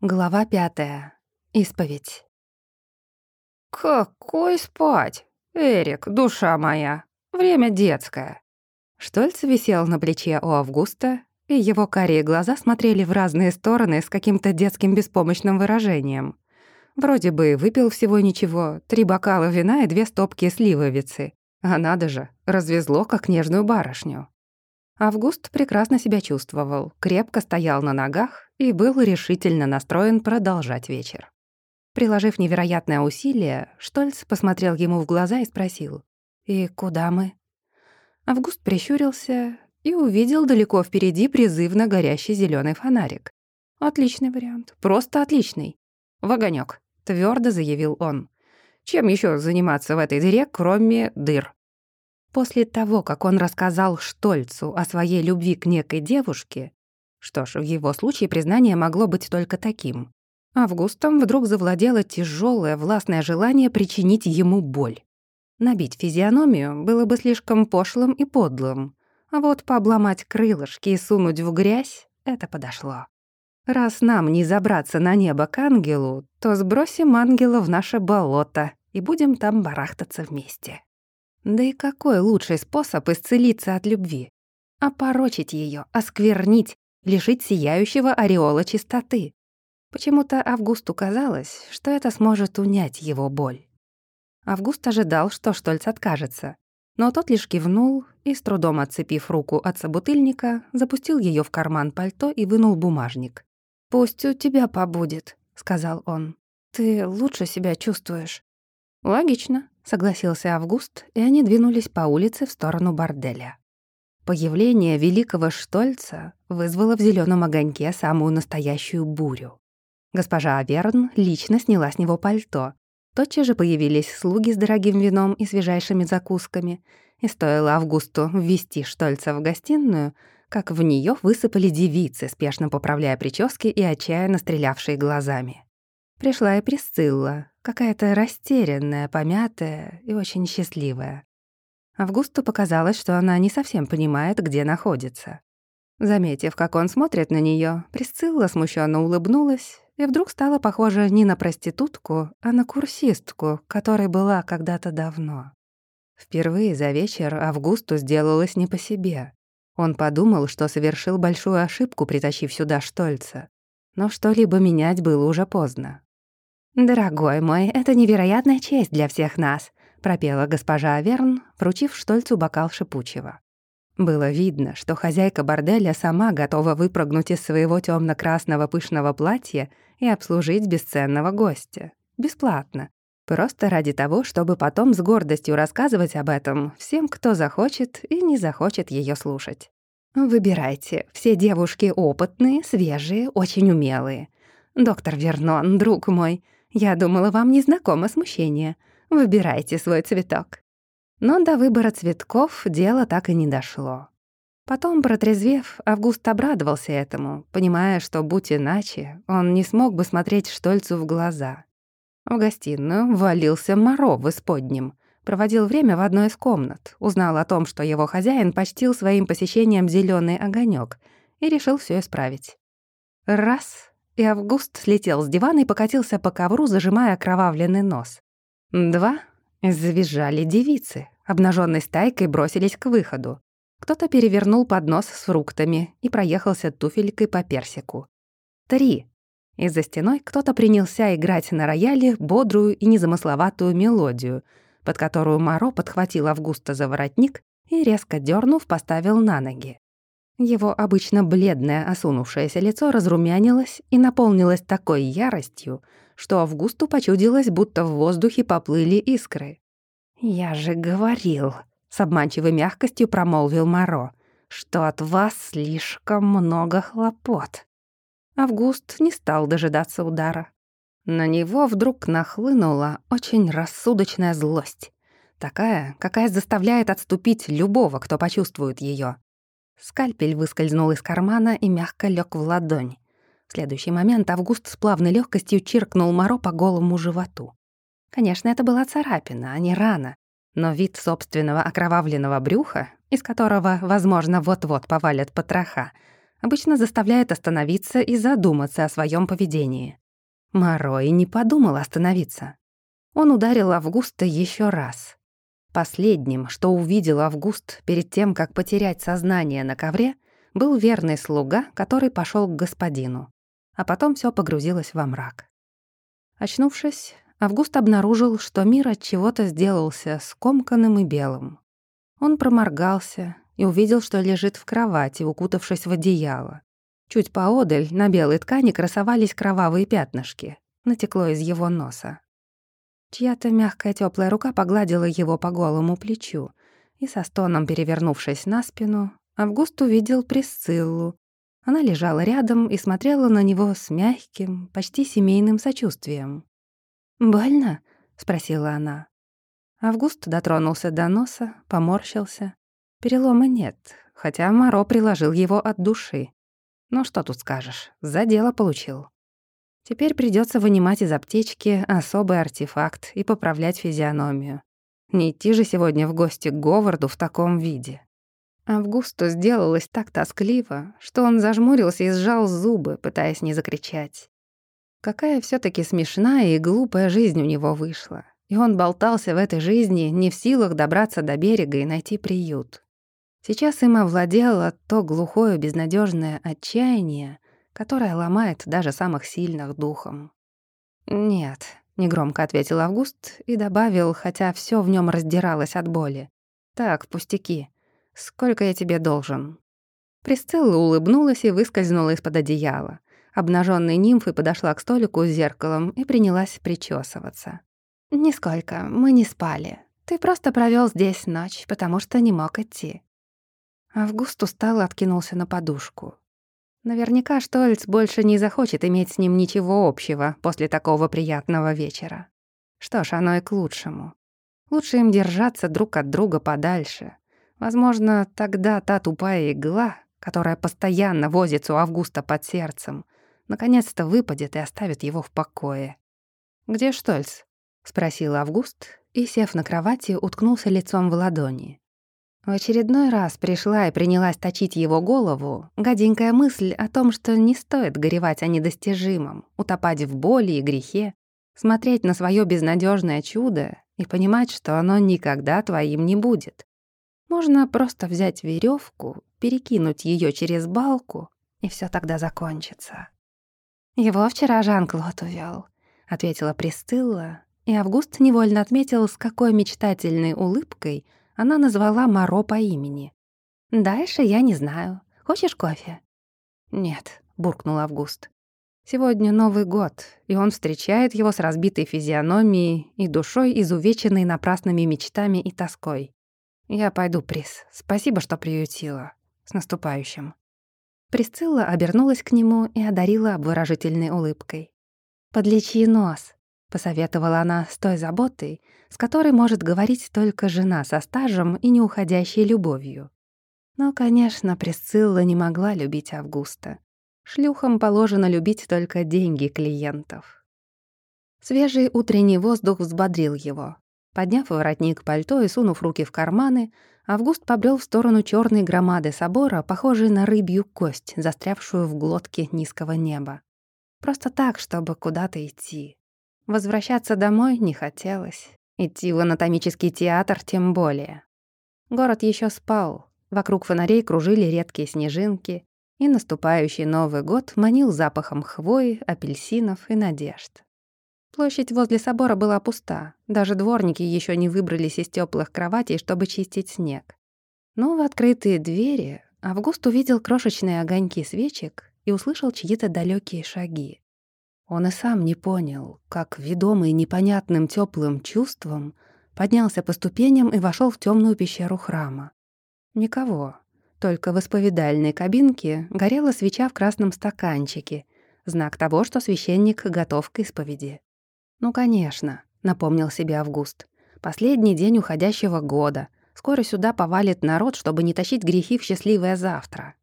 Глава пятая. Исповедь. «Какой спать? Эрик, душа моя, время детское». Штольц висел на плече у Августа, и его карие глаза смотрели в разные стороны с каким-то детским беспомощным выражением. Вроде бы выпил всего ничего, три бокала вина и две стопки сливовицы. А надо же, развезло, как нежную барышню. Август прекрасно себя чувствовал, крепко стоял на ногах и был решительно настроен продолжать вечер. Приложив невероятное усилие, Штольц посмотрел ему в глаза и спросил, «И куда мы?» Август прищурился и увидел далеко впереди призывно горящий зеленый фонарик. «Отличный вариант, просто отличный. В огонёк», — твердо заявил он. «Чем еще заниматься в этой дыре, кроме дыр?» После того, как он рассказал Штольцу о своей любви к некой девушке, что ж, в его случае признание могло быть только таким. Августом вдруг завладело тяжелое властное желание причинить ему боль. Набить физиономию было бы слишком пошлым и подлым, а вот пообломать крылышки и сунуть в грязь — это подошло. Раз нам не забраться на небо к ангелу, то сбросим ангела в наше болото и будем там барахтаться вместе. Да и какой лучший способ исцелиться от любви? Опорочить ее, осквернить, лишить сияющего ореола чистоты. Почему-то Августу казалось, что это сможет унять его боль. Август ожидал, что Штольц откажется, но тот лишь кивнул и, с трудом отцепив руку от собутыльника, запустил ее в карман пальто и вынул бумажник. «Пусть у тебя побудет», — сказал он. «Ты лучше себя чувствуешь». «Логично», — согласился Август, и они двинулись по улице в сторону борделя. Появление великого Штольца вызвало в зеленом огоньке самую настоящую бурю. Госпожа Аверн лично сняла с него пальто. Тотчас же появились слуги с дорогим вином и свежайшими закусками, и стоило Августу ввести Штольца в гостиную, как в нее высыпали девицы, спешно поправляя прически и отчаянно стрелявшие глазами. Пришла и Присцилла, какая-то растерянная, помятая и очень счастливая. Августу показалось, что она не совсем понимает, где находится. Заметив, как он смотрит на нее, Присцилла смущенно улыбнулась и вдруг стала похожа не на проститутку, а на курсистку, которой была когда-то давно. Впервые за вечер Августу сделалось не по себе. Он подумал, что совершил большую ошибку, притащив сюда Штольца. Но что-либо менять было уже поздно. «Дорогой мой, это невероятная честь для всех нас», — пропела госпожа Аверн, вручив Штольцу бокал шипучего. Было видно, что хозяйка борделя сама готова выпрыгнуть из своего темно красного пышного платья и обслужить бесценного гостя. Бесплатно. Просто ради того, чтобы потом с гордостью рассказывать об этом всем, кто захочет и не захочет ее слушать. Выбирайте. Все девушки опытные, свежие, очень умелые. Доктор Вернон, друг мой, я думала, вам не знакомо смущение. Выбирайте свой цветок». Но до выбора цветков дело так и не дошло. Потом, протрезвев, Август обрадовался этому, понимая, что, будь иначе, он не смог бы смотреть Штольцу в глаза. В гостиную валился Моро в исподнем. Проводил время в одной из комнат, узнал о том, что его хозяин почтил своим посещением зеленый огонек и решил все исправить. Раз и Август слетел с дивана и покатился по ковру, зажимая окровавленный нос. Два — завизжали девицы, обнаженной стайкой бросились к выходу. Кто-то перевернул поднос с фруктами и проехался туфелькой по персику. Три. И за стеной кто-то принялся играть на рояле бодрую и незамысловатую мелодию, под которую Моро подхватил Августа за воротник и, резко дернув, поставил на ноги. Его обычно бледное, осунувшееся лицо разрумянилось и наполнилось такой яростью, что Августу почудилось, будто в воздухе поплыли искры. «Я же говорил», — с обманчивой мягкостью промолвил Моро, «что от вас слишком много хлопот». Август не стал дожидаться удара. На него вдруг нахлынула очень рассудочная злость. Такая, какая заставляет отступить любого, кто почувствует ее. Скальпель выскользнул из кармана и мягко лег в ладонь. В следующий момент Август с плавной легкостью чиркнул Моро по голому животу. Конечно, это была царапина, а не рана, но вид собственного окровавленного брюха, из которого, возможно, вот-вот повалят потроха, обычно заставляет остановиться и задуматься о своем поведении. Моро и не подумал остановиться. Он ударил Августа еще раз. Последним, что увидел Август перед тем, как потерять сознание на ковре, был верный слуга, который пошел к господину. А потом все погрузилось во мрак. Очнувшись, Август обнаружил, что мир от чего-то сделался скомканным и белым. Он проморгался и увидел, что лежит в кровати, укутавшись в одеяло. Чуть поодаль на белой ткани красовались кровавые пятнышки. Натекло из его носа. Чья-то мягкая теплая рука погладила его по голому плечу, и со стоном перевернувшись на спину, Август увидел Присциллу. Она лежала рядом и смотрела на него с мягким, почти семейным сочувствием. «Больно?» — спросила она. Август дотронулся до носа, поморщился. Перелома нет, хотя Моро приложил его от души. Ну что тут скажешь, за дело получил. Теперь придется вынимать из аптечки особый артефакт и поправлять физиономию. Не идти же сегодня в гости к Говарду в таком виде. Августу сделалось так тоскливо, что он зажмурился и сжал зубы, пытаясь не закричать. Какая все таки смешная и глупая жизнь у него вышла. И он болтался в этой жизни, не в силах добраться до берега и найти приют. Сейчас им овладело то глухое безнадежное отчаяние, которое ломает даже самых сильных духом. «Нет», — негромко ответил Август и добавил, хотя все в нем раздиралось от боли. «Так, пустяки. Сколько я тебе должен?» Присцилла улыбнулась и выскользнула из-под одеяла обнаженной нимфой подошла к столику с зеркалом и принялась причесываться. «Нисколько, мы не спали. Ты просто провел здесь ночь, потому что не мог идти». Август устал откинулся на подушку. Наверняка Штольц больше не захочет иметь с ним ничего общего после такого приятного вечера. Что ж, оно и к лучшему. Лучше им держаться друг от друга подальше. Возможно, тогда та тупая игла, которая постоянно возится у Августа под сердцем, наконец-то выпадет и оставит его в покое. «Где Штольц?» — спросил Август и, сев на кровати, уткнулся лицом в ладони. В очередной раз пришла и принялась точить его голову гаденькая мысль о том, что не стоит горевать о недостижимом, утопать в боли и грехе, смотреть на свое безнадежное чудо и понимать, что оно никогда твоим не будет. Можно просто взять веревку, перекинуть ее через балку, и все тогда закончится. «Его вчера Жан-Клод увёл», — ответила Присцилла, и Август невольно отметил, с какой мечтательной улыбкой она назвала Моро по имени. «Дальше я не знаю. Хочешь кофе?» «Нет», — буркнул Август. «Сегодня Новый год, и он встречает его с разбитой физиономией и душой, изувеченной напрасными мечтами и тоской. Я пойду, Прис. Спасибо, что приютила. С наступающим». Присцилла обернулась к нему и одарила обворожительной улыбкой. «Подлечи нос», — посоветовала она с той заботой, с которой может говорить только жена со стажем и неуходящей любовью. Но, конечно, Присцилла не могла любить Августа. Шлюхам положено любить только деньги клиентов. Свежий утренний воздух взбодрил его. Подняв воротник пальто и сунув руки в карманы, Август побрел в сторону черной громады собора, похожей на рыбью кость, застрявшую в глотке низкого неба. Просто так, чтобы куда-то идти. Возвращаться домой не хотелось. Идти в анатомический театр тем более. Город еще спал. Вокруг фонарей кружили редкие снежинки, и наступающий Новый год манил запахом хвои, апельсинов и надежд. Площадь возле собора была пуста. Даже дворники еще не выбрались из теплых кроватей, чтобы чистить снег. Но в открытые двери Август увидел крошечные огоньки свечек и услышал чьи-то далекие шаги. Он и сам не понял, как, ведомый непонятным теплым чувством, поднялся по ступеням и вошел в темную пещеру храма. Никого. Только в исповедальной кабинке горела свеча в красном стаканчике, знак того, что священник готов к исповеди. «Ну, конечно», — напомнил себе Август. «Последний день уходящего года. Скоро сюда повалит народ, чтобы не тащить грехи в счастливое завтра».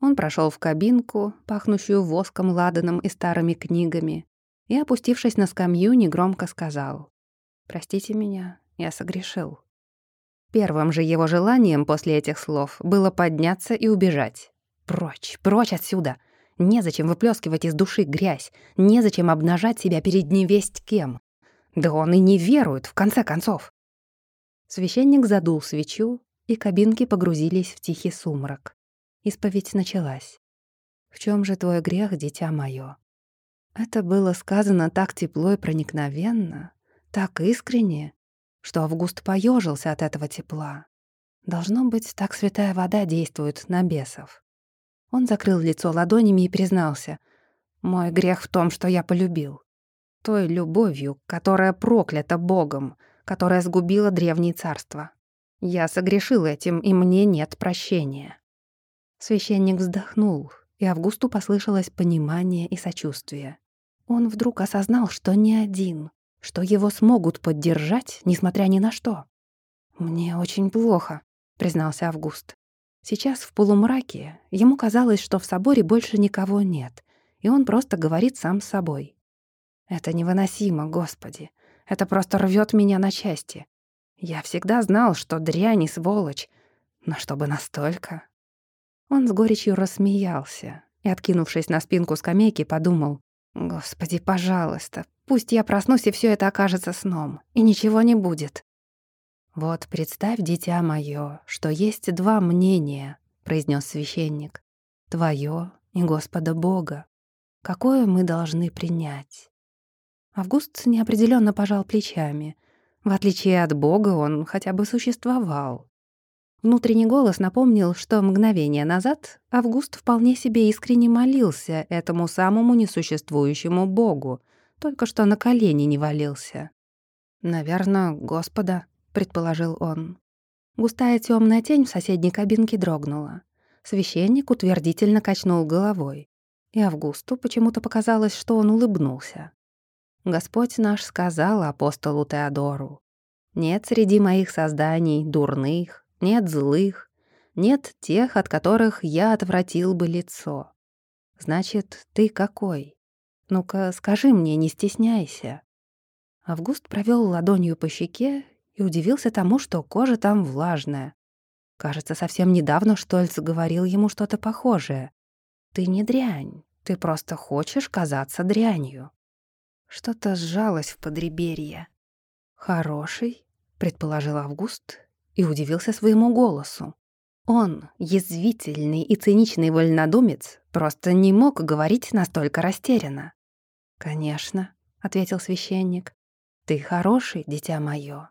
Он прошел в кабинку, пахнущую воском, ладаном и старыми книгами, и, опустившись на скамью, негромко сказал «Простите меня, я согрешил». Первым же его желанием после этих слов было подняться и убежать. Прочь, прочь отсюда! Незачем выплескивать из души грязь, незачем обнажать себя перед невесть кем. Да он и не верует, в конце концов. Священник задул свечу, и кабинки погрузились в тихий сумрак. Исповедь началась. «В чем же твой грех, дитя мое? Это было сказано так тепло и проникновенно, так искренне, что Август поежился от этого тепла. Должно быть, так святая вода действует на бесов. Он закрыл лицо ладонями и признался. «Мой грех в том, что я полюбил. Той любовью, которая проклята Богом, которая сгубила древние царства. Я согрешил этим, и мне нет прощения». Священник вздохнул, и Августу послышалось понимание и сочувствие. Он вдруг осознал, что не один, что его смогут поддержать, несмотря ни на что. «Мне очень плохо», — признался Август. Сейчас в полумраке ему казалось, что в соборе больше никого нет, и он просто говорит сам с собой. «Это невыносимо, Господи. Это просто рвет меня на части. Я всегда знал, что дрянь и сволочь, но чтобы настолько...» Он с горечью рассмеялся и, откинувшись на спинку скамейки, подумал, «Господи, пожалуйста, пусть я проснусь, и все это окажется сном, и ничего не будет. «Вот представь, дитя мое, что есть два мнения», — произнес священник. «Твое и Господа Бога. Какое мы должны принять?» Август неопределенно пожал плечами. В отличие от Бога он хотя бы существовал. Внутренний голос напомнил, что мгновение назад Август вполне себе искренне молился этому самому несуществующему Богу, только что на колени не валился. «Наверное, Господа», предположил он. Густая темная тень в соседней кабинке дрогнула. Священник утвердительно качнул головой. И Августу почему-то показалось, что он улыбнулся. Господь наш сказал апостолу Теодору, «Нет среди моих созданий дурных, нет злых, нет тех, от которых я отвратил бы лицо. Значит, ты какой? Ну-ка, скажи мне, не стесняйся». Август провел ладонью по щеке и удивился тому, что кожа там влажная. Кажется, совсем недавно Штольц говорил ему что-то похожее. «Ты не дрянь, ты просто хочешь казаться дрянью». Что-то сжалось в подреберье. «Хороший», — предположил Август и удивился своему голосу. Он, язвительный и циничный вольнодумец, просто не мог говорить настолько растерянно. «Конечно», — ответил священник, — «ты хороший, дитя моё.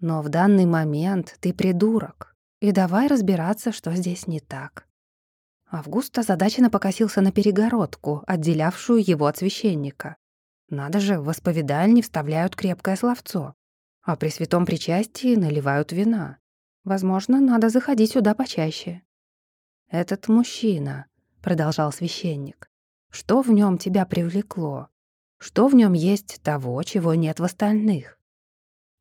Но в данный момент ты придурок, и давай разбираться, что здесь не так». Август озадаченно покосился на перегородку, отделявшую его от священника. Надо же, в исповедальне вставляют крепкое словцо, а при святом причастии наливают вина. Возможно, надо заходить сюда почаще. «Этот мужчина», — продолжал священник, — «что в нем тебя привлекло? Что в нем есть того, чего нет в остальных?»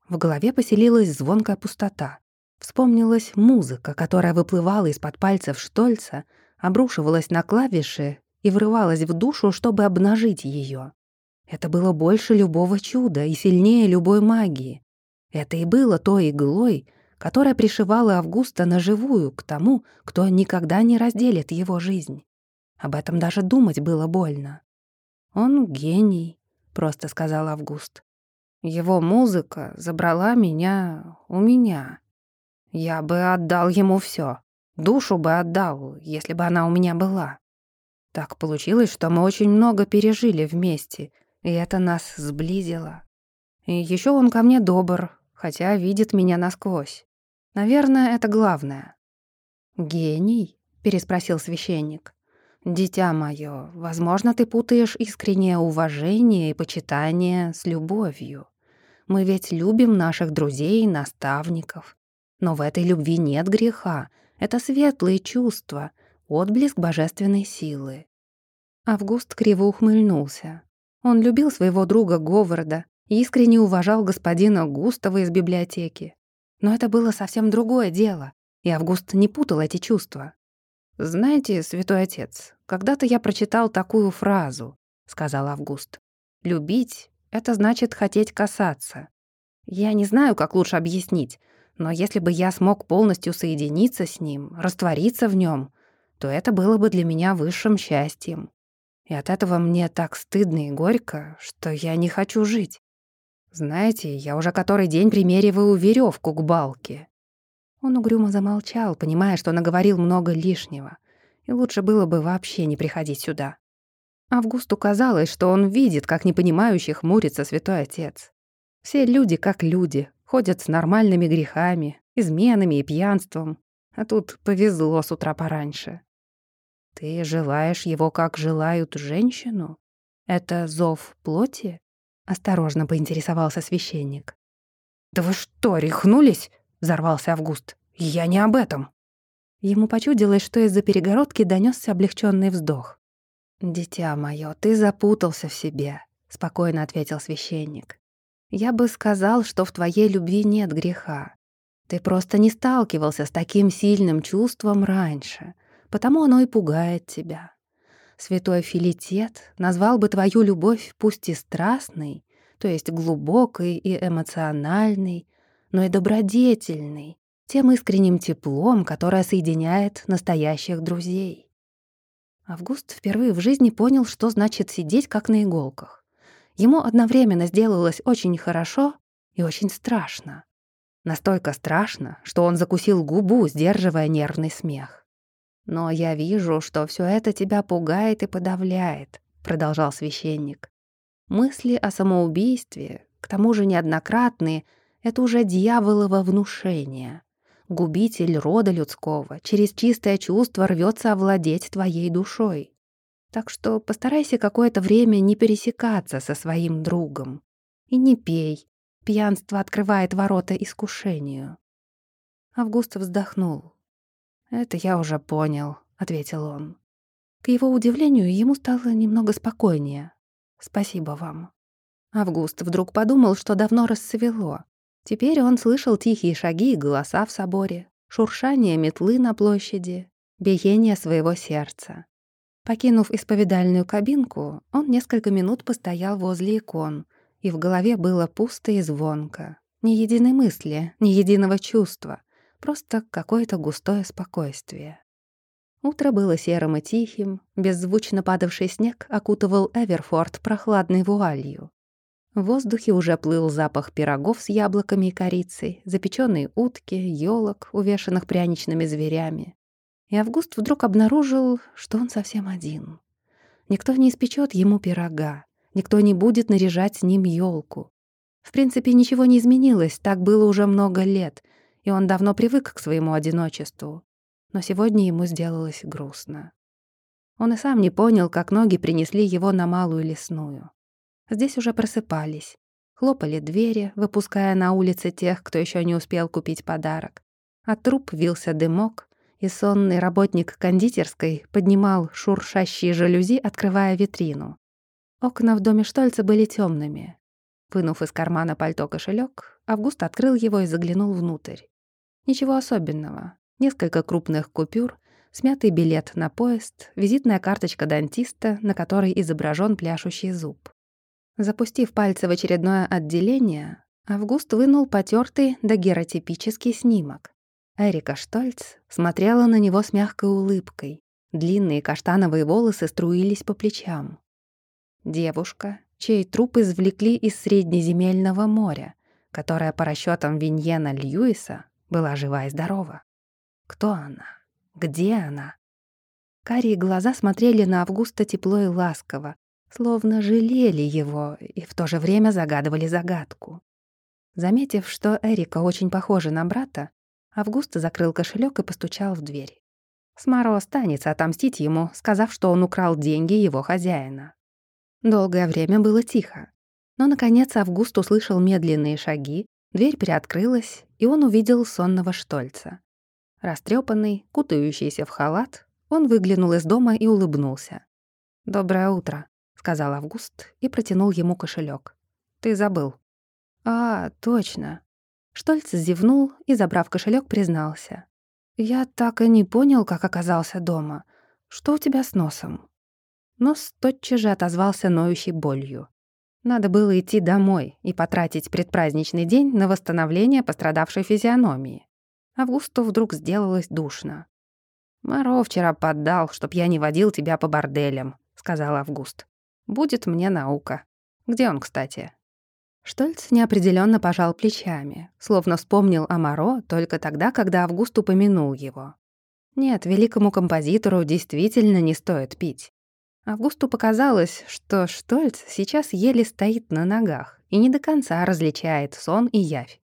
В голове поселилась звонкая пустота. Вспомнилась музыка, которая выплывала из-под пальцев Штольца, обрушивалась на клавиши и врывалась в душу, чтобы обнажить ее. Это было больше любого чуда и сильнее любой магии. Это и было той иглой, которая пришивала Августа на живую к тому, кто никогда не разделит его жизнь. Об этом даже думать было больно. «Он гений», — просто сказал Август. Его музыка забрала меня у меня. Я бы отдал ему все, душу бы отдал, если бы она у меня была. Так получилось, что мы очень много пережили вместе, и это нас сблизило. И еще он ко мне добр, хотя видит меня насквозь. Наверное, это главное. «Гений?» — переспросил священник. «Дитя мое, возможно, ты путаешь искреннее уважение и почитание с любовью. Мы ведь любим наших друзей и наставников. Но в этой любви нет греха. Это светлые чувства, отблеск божественной силы». Август криво ухмыльнулся. Он любил своего друга Говарда искренне уважал господина Густава из библиотеки. Но это было совсем другое дело, и Август не путал эти чувства. «Знаете, святой отец, когда-то я прочитал такую фразу», — сказал Август. «Любить — это значит хотеть касаться. Я не знаю, как лучше объяснить, но если бы я смог полностью соединиться с ним, раствориться в нем, то это было бы для меня высшим счастьем. И от этого мне так стыдно и горько, что я не хочу жить. Знаете, я уже который день примериваю веревку к балке. Он угрюмо замолчал, понимая, что наговорил много лишнего, и лучше было бы вообще не приходить сюда. Августу казалось, что он видит, как непонимающий хмурится святой отец. Все люди как люди, ходят с нормальными грехами, изменами и пьянством, а тут повезло с утра пораньше. Ты желаешь его, как желают женщину? Это зов плоти? Осторожно поинтересовался священник. «Да вы что, рехнулись?» — взорвался Август. «Я не об этом». Ему почудилось, что из-за перегородки донёсся облегчённый вздох. «Дитя моё, ты запутался в себе», — спокойно ответил священник. «Я бы сказал, что в твоей любви нет греха. Ты просто не сталкивался с таким сильным чувством раньше, потому оно и пугает тебя. Святой Филитет назвал бы твою любовь пусть и страстной, то есть глубокой и эмоциональной, но и добродетельной, тем искренним теплом, которое соединяет настоящих друзей. Август впервые в жизни понял, что значит сидеть как на иголках. Ему одновременно сделалось очень хорошо и очень страшно. Настолько страшно, что он закусил губу, сдерживая нервный смех. «Но я вижу, что все это тебя пугает и подавляет», — продолжал священник. «Мысли о самоубийстве, к тому же неоднократные, это уже дьяволово внушение. Губитель рода людского через чистое чувство рвется овладеть твоей душой. Так что постарайся какое-то время не пересекаться со своим другом. И не пей. Пьянство открывает ворота искушению». Август вздохнул. «Это я уже понял», — ответил он. К его удивлению, ему стало немного спокойнее. «Спасибо вам». Август вдруг подумал, что давно рассвело. Теперь он слышал тихие шаги и голоса в соборе, шуршание метлы на площади, биение своего сердца. Покинув исповедальную кабинку, он несколько минут постоял возле икон, и в голове было пусто и звонко. Ни единой мысли, ни единого чувства, просто какое-то густое спокойствие. Утро было серым и тихим, беззвучно падавший снег окутывал Эверфорд прохладной вуалью. В воздухе уже плыл запах пирогов с яблоками и корицей, запечённые утки, ёлок, увешанных пряничными зверями. И Август вдруг обнаружил, что он совсем один. Никто не испечёт ему пирога, никто не будет наряжать с ним ёлку. В принципе, ничего не изменилось, так было уже много лет — и он давно привык к своему одиночеству. Но сегодня ему сделалось грустно. Он и сам не понял, как ноги принесли его на малую лесную. Здесь уже просыпались. Хлопали двери, выпуская на улице тех, кто еще не успел купить подарок. От труб вился дымок, и сонный работник кондитерской поднимал шуршащие жалюзи, открывая витрину. Окна в доме Штольца были темными. Вынув из кармана пальто кошелек, Август открыл его и заглянул внутрь. Ничего особенного. Несколько крупных купюр, смятый билет на поезд, визитная карточка дантиста, на которой изображен пляшущий зуб. Запустив пальцы в очередное отделение, Август вынул потертый дагеротипический снимок. Эрика Штольц смотрела на него с мягкой улыбкой. Длинные каштановые волосы струились по плечам. Девушка, чей труп извлекли из Среднеземельного моря, которая, по расчетам Виньена Льюиса, была жива и здорова. Кто она? Где она? Карие глаза смотрели на Августа тепло и ласково, словно жалели его и в то же время загадывали загадку. Заметив, что Эрика очень похожа на брата, Август закрыл кошелек и постучал в дверь. Смаро останется отомстить ему, сказав, что он украл деньги его хозяина. Долгое время было тихо. Но, наконец, Август услышал медленные шаги, дверь приоткрылась, и он увидел сонного Штольца. Растрепанный, кутающийся в халат, он выглянул из дома и улыбнулся. «Доброе утро», — сказал Август и протянул ему кошелек. «Ты забыл». «А, точно». Штольц зевнул и, забрав кошелек, признался. «Я так и не понял, как оказался дома. Что у тебя с носом?» Нос тотчас же отозвался ноющей болью. Надо было идти домой и потратить предпраздничный день на восстановление пострадавшей физиономии. Августу вдруг сделалось душно. «Моро вчера поддал, чтоб я не водил тебя по борделям», — сказал Август. «Будет мне наука. Где он, кстати?» Штольц неопределенно пожал плечами, словно вспомнил о Моро только тогда, когда Август упомянул его. Нет, великому композитору действительно не стоит пить. Августу показалось, что Штольц сейчас еле стоит на ногах и не до конца различает сон и явь.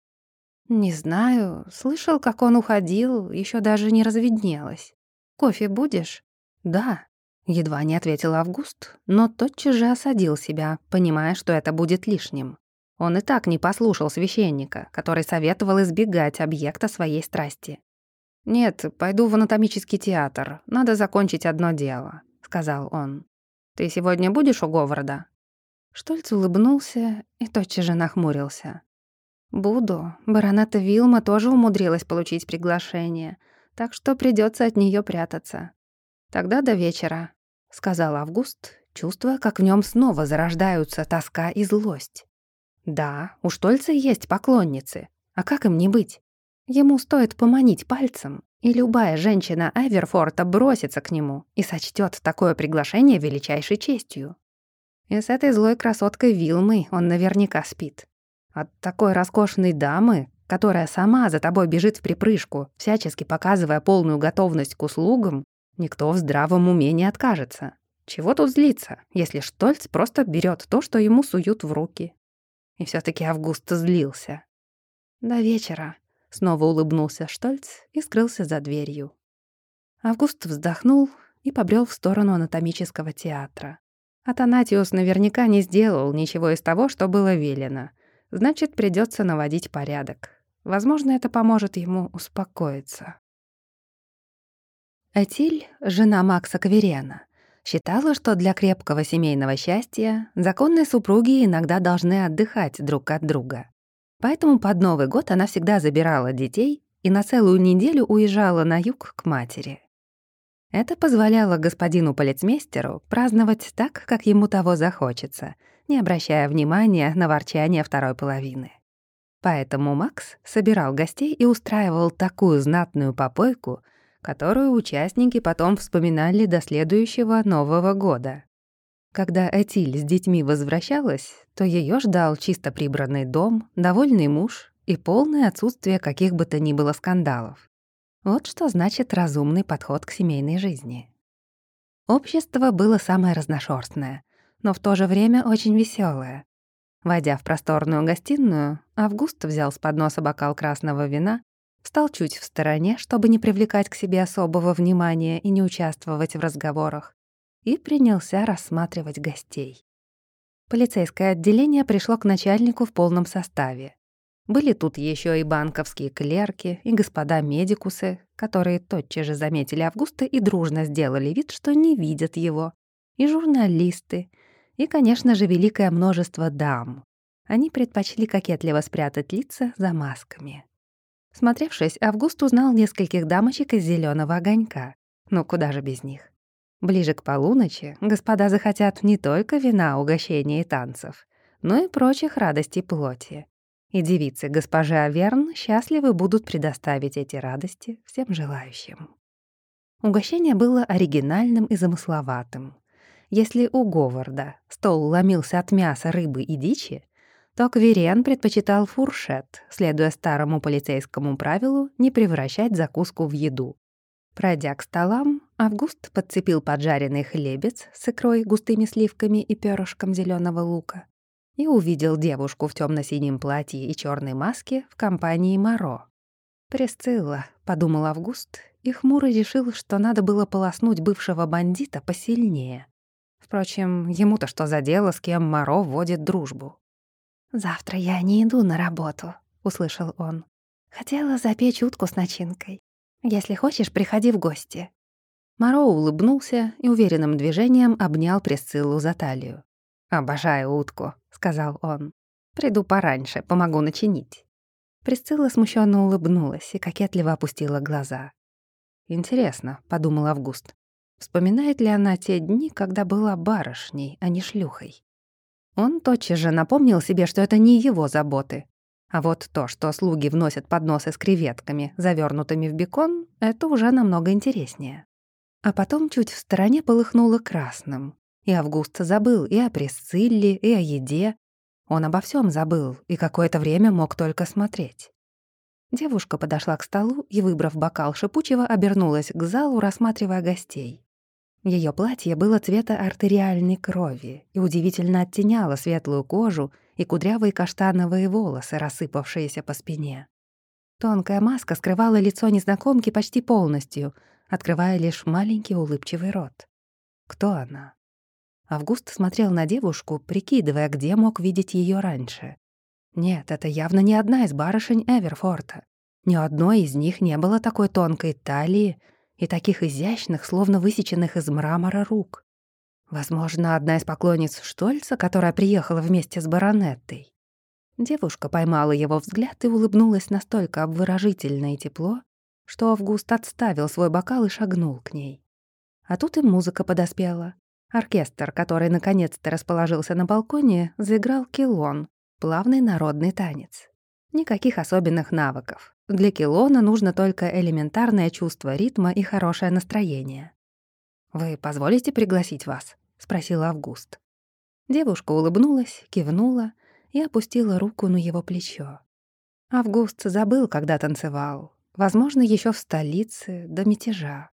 «Не знаю, слышал, как он уходил, еще даже не разведнелось. Кофе будешь?» «Да», — едва не ответил Август, но тотчас же осадил себя, понимая, что это будет лишним. Он и так не послушал священника, который советовал избегать объекта своей страсти. «Нет, пойду в анатомический театр. Надо закончить одно дело», — сказал он. «Ты сегодня будешь у Говарда?» Штольц улыбнулся и тотчас же нахмурился. «Буду. Баронета Вилма тоже умудрилась получить приглашение, так что придется от нее прятаться. Тогда до вечера», — сказал Август, чувствуя, как в нем снова зарождаются тоска и злость. Да, у Штольца есть поклонницы. А как им не быть? Ему стоит поманить пальцем, и любая женщина Эверфорта бросится к нему и сочтет такое приглашение величайшей честью. И с этой злой красоткой Вилмой он наверняка спит. От такой роскошной дамы, которая сама за тобой бежит в припрыжку, всячески показывая полную готовность к услугам, никто в здравом уме не откажется. Чего тут злиться, если Штольц просто берет то, что ему суют в руки? И все таки Август злился. «До вечера», — снова улыбнулся Штольц и скрылся за дверью. Август вздохнул и побрел в сторону анатомического театра. Атанатиус наверняка не сделал ничего из того, что было велено. Значит, придется наводить порядок. Возможно, это поможет ему успокоиться. Этиль, жена Макса Каверена, считала, что для крепкого семейного счастья законные супруги иногда должны отдыхать друг от друга. Поэтому под Новый год она всегда забирала детей и на целую неделю уезжала на юг к матери. Это позволяло господину полицмейстеру праздновать так, как ему того захочется, не обращая внимания на ворчание второй половины. Поэтому Макс собирал гостей и устраивал такую знатную попойку, которую участники потом вспоминали до следующего Нового года. Когда Этиль с детьми возвращалась, то ее ждал чисто прибранный дом, довольный муж и полное отсутствие каких бы то ни было скандалов. Вот что значит разумный подход к семейной жизни. Общество было самое разношерстное, но в то же время очень веселое. Войдя в просторную гостиную, Август взял с подноса бокал красного вина Встал чуть в стороне, чтобы не привлекать к себе особого внимания и не участвовать в разговорах, и принялся рассматривать гостей. Полицейское отделение пришло к начальнику в полном составе. Были тут еще и банковские клерки, и господа медикусы, которые тотчас же заметили Августа и дружно сделали вид, что не видят его, и журналисты, и, конечно же, великое множество дам. Они предпочли кокетливо спрятать лица за масками. Смотревшись, Август узнал нескольких дамочек из зеленого огонька. Ну куда же без них? Ближе к полуночи господа захотят не только вина, угощения и танцев, но и прочих радостей плоти. И девицы госпожи Аверн счастливы будут предоставить эти радости всем желающим. Угощение было оригинальным и замысловатым. Если у Говарда стол ломился от мяса, рыбы и дичи, то Кверен предпочитал фуршет, следуя старому полицейскому правилу не превращать закуску в еду. Пройдя к столам, Август подцепил поджаренный хлебец с икрой, густыми сливками и перышком зеленого лука и увидел девушку в темно синем платье и черной маске в компании Моро. «Пресцилла», — подумал Август, и хмуро решил, что надо было полоснуть бывшего бандита посильнее. Впрочем, ему-то что за дело, с кем Моро вводит дружбу? «Завтра я не иду на работу», — услышал он. «Хотела запечь утку с начинкой. Если хочешь, приходи в гости». Моро улыбнулся и уверенным движением обнял Пресциллу за талию. «Обожаю утку», — сказал он. «Приду пораньше, помогу начинить». Пресцилла смущенно улыбнулась и кокетливо опустила глаза. «Интересно», — подумал Август, вспоминает ли она те дни, когда была барышней, а не шлюхой? Он тотчас же напомнил себе, что это не его заботы. А вот то, что слуги вносят подносы с креветками, завернутыми в бекон, это уже намного интереснее. А потом чуть в стороне полыхнуло красным. И Август забыл и о Пресцилле, и о еде. Он обо всем забыл и какое-то время мог только смотреть. Девушка подошла к столу и, выбрав бокал шипучего, обернулась к залу, рассматривая гостей. Ее платье было цвета артериальной крови и удивительно оттеняло светлую кожу и кудрявые каштановые волосы, рассыпавшиеся по спине. Тонкая маска скрывала лицо незнакомки почти полностью, открывая лишь маленький улыбчивый рот. Кто она? Август смотрел на девушку, прикидывая, где мог видеть ее раньше. Нет, это явно не одна из барышень Эверфорта. Ни одной из них не было такой тонкой талии и таких изящных, словно высеченных из мрамора рук. Возможно, одна из поклонниц Штольца, которая приехала вместе с баронеттой. Девушка поймала его взгляд и улыбнулась настолько обворожительно и тепло, что Август отставил свой бокал и шагнул к ней. А тут и музыка подоспела. Оркестр, который наконец-то расположился на балконе, заиграл килон, плавный народный танец. Никаких особенных навыков. Для килона нужно только элементарное чувство ритма и хорошее настроение. «Вы позволите пригласить вас?» — спросил Август. Девушка улыбнулась, кивнула и опустила руку на его плечо. Август забыл, когда танцевал. Возможно, еще в столице, до мятежа.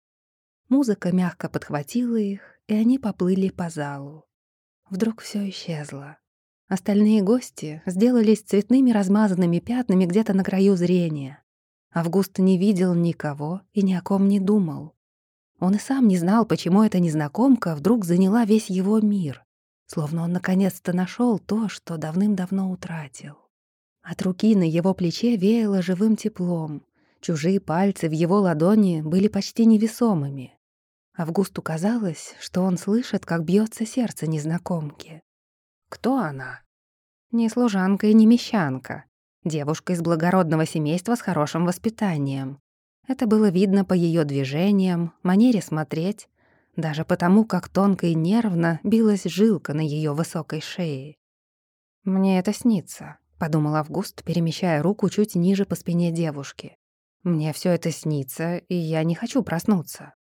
Музыка мягко подхватила их, и они поплыли по залу. Вдруг все исчезло. Остальные гости сделались цветными размазанными пятнами где-то на краю зрения. Август не видел никого и ни о ком не думал. Он и сам не знал, почему эта незнакомка вдруг заняла весь его мир, словно он наконец-то нашел то, что давным-давно утратил. От руки на его плече веяло живым теплом. Чужие пальцы в его ладони были почти невесомыми. Августу казалось, что он слышит, как бьется сердце незнакомки. Кто она? Не служанка и не мещанка. Девушка из благородного семейства с хорошим воспитанием. Это было видно по ее движениям, манере смотреть, даже потому, как тонко и нервно билась жилка на ее высокой шее. «Мне это снится», — подумал Август, перемещая руку чуть ниже по спине девушки. «Мне все это снится, и я не хочу проснуться».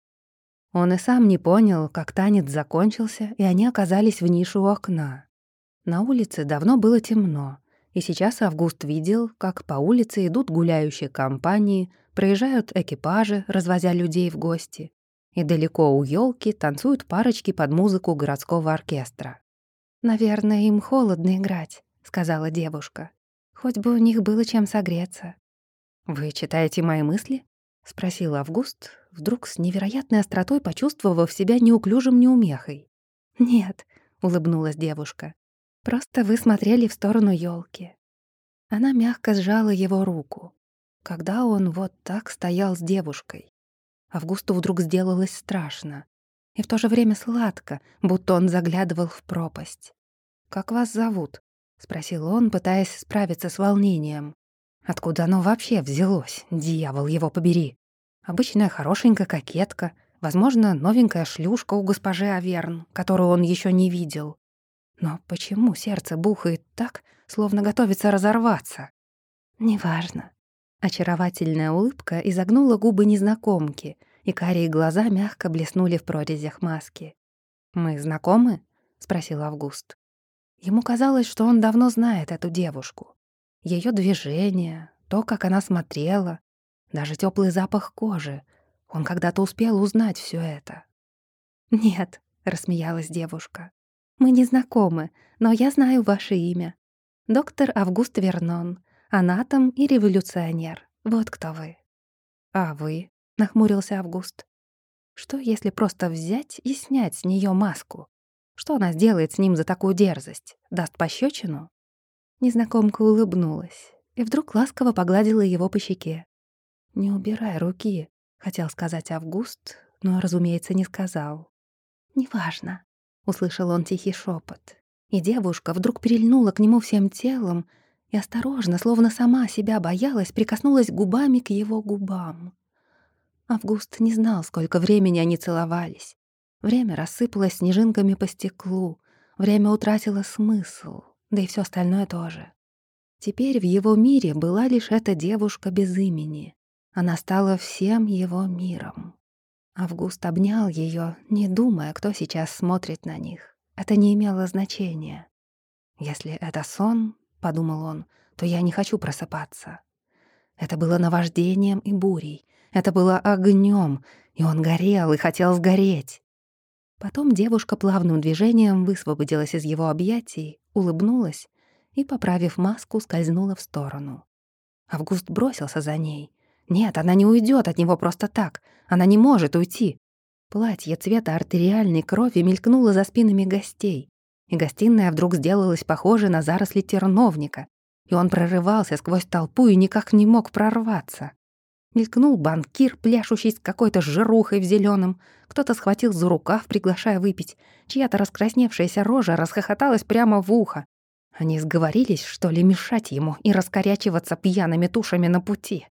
Он и сам не понял, как танец закончился, и они оказались в нише у окна. На улице давно было темно, и сейчас Август видел, как по улице идут гуляющие компании, проезжают экипажи, развозя людей в гости. И далеко у елки танцуют парочки под музыку городского оркестра. «Наверное, им холодно играть», — сказала девушка. «Хоть бы у них было чем согреться». «Вы читаете мои мысли?» — спросил Август, вдруг с невероятной остротой почувствовав себя неуклюжим неумехой. «Нет», — улыбнулась девушка. Просто вы смотрели в сторону елки. Она мягко сжала его руку, когда он вот так стоял с девушкой. Августу вдруг сделалось страшно и в то же время сладко, будто он заглядывал в пропасть. «Как вас зовут?» — спросил он, пытаясь справиться с волнением. «Откуда оно вообще взялось, дьявол его побери? Обычная хорошенькая кокетка, возможно, новенькая шлюшка у госпожи Аверн, которую он еще не видел. Но почему сердце бухает так, словно готовится разорваться? Неважно. Очаровательная улыбка изогнула губы незнакомки, и карие глаза мягко блеснули в прорезях маски. «Мы знакомы?» — спросил Август. Ему казалось, что он давно знает эту девушку. Ее движения, то, как она смотрела, даже теплый запах кожи. Он когда-то успел узнать все это. «Нет», — рассмеялась девушка. Мы не знакомы, но я знаю ваше имя. Доктор Август Вернон, анатом и революционер. Вот кто вы». «А вы?» — нахмурился Август. «Что, если просто взять и снять с нее маску? Что она сделает с ним за такую дерзость? Даст пощечину? Незнакомка улыбнулась и вдруг ласково погладила его по щеке. «Не убирай руки», — хотел сказать Август, но, разумеется, не сказал. «Неважно», услышал он тихий шепот. И девушка вдруг перельнула к нему всем телом и осторожно, словно сама себя боялась, прикоснулась губами к его губам. Август не знал, сколько времени они целовались. Время рассыпалось снежинками по стеклу, время утратило смысл, да и все остальное тоже. Теперь в его мире была лишь эта девушка без имени. Она стала всем его миром. Август обнял ее, не думая, кто сейчас смотрит на них. Это не имело значения. «Если это сон, — подумал он, — то я не хочу просыпаться. Это было наваждением и бурей. Это было огнем, и он горел и хотел сгореть. Потом девушка плавным движением высвободилась из его объятий, улыбнулась и, поправив маску, скользнула в сторону. Август бросился за ней. Нет, она не уйдет от него просто так. Она не может уйти. Платье цвета артериальной крови мелькнуло за спинами гостей, и гостиная вдруг сделалась похожей на заросли терновника, и он прорывался сквозь толпу и никак не мог прорваться. Мелькнул банкир, пляшущий с какой-то жирухой в зеленом. Кто-то схватил за рукав, приглашая выпить. Чья-то раскрасневшаяся рожа расхохоталась прямо в ухо. Они сговорились, что ли, мешать ему и раскорячиваться пьяными тушами на пути.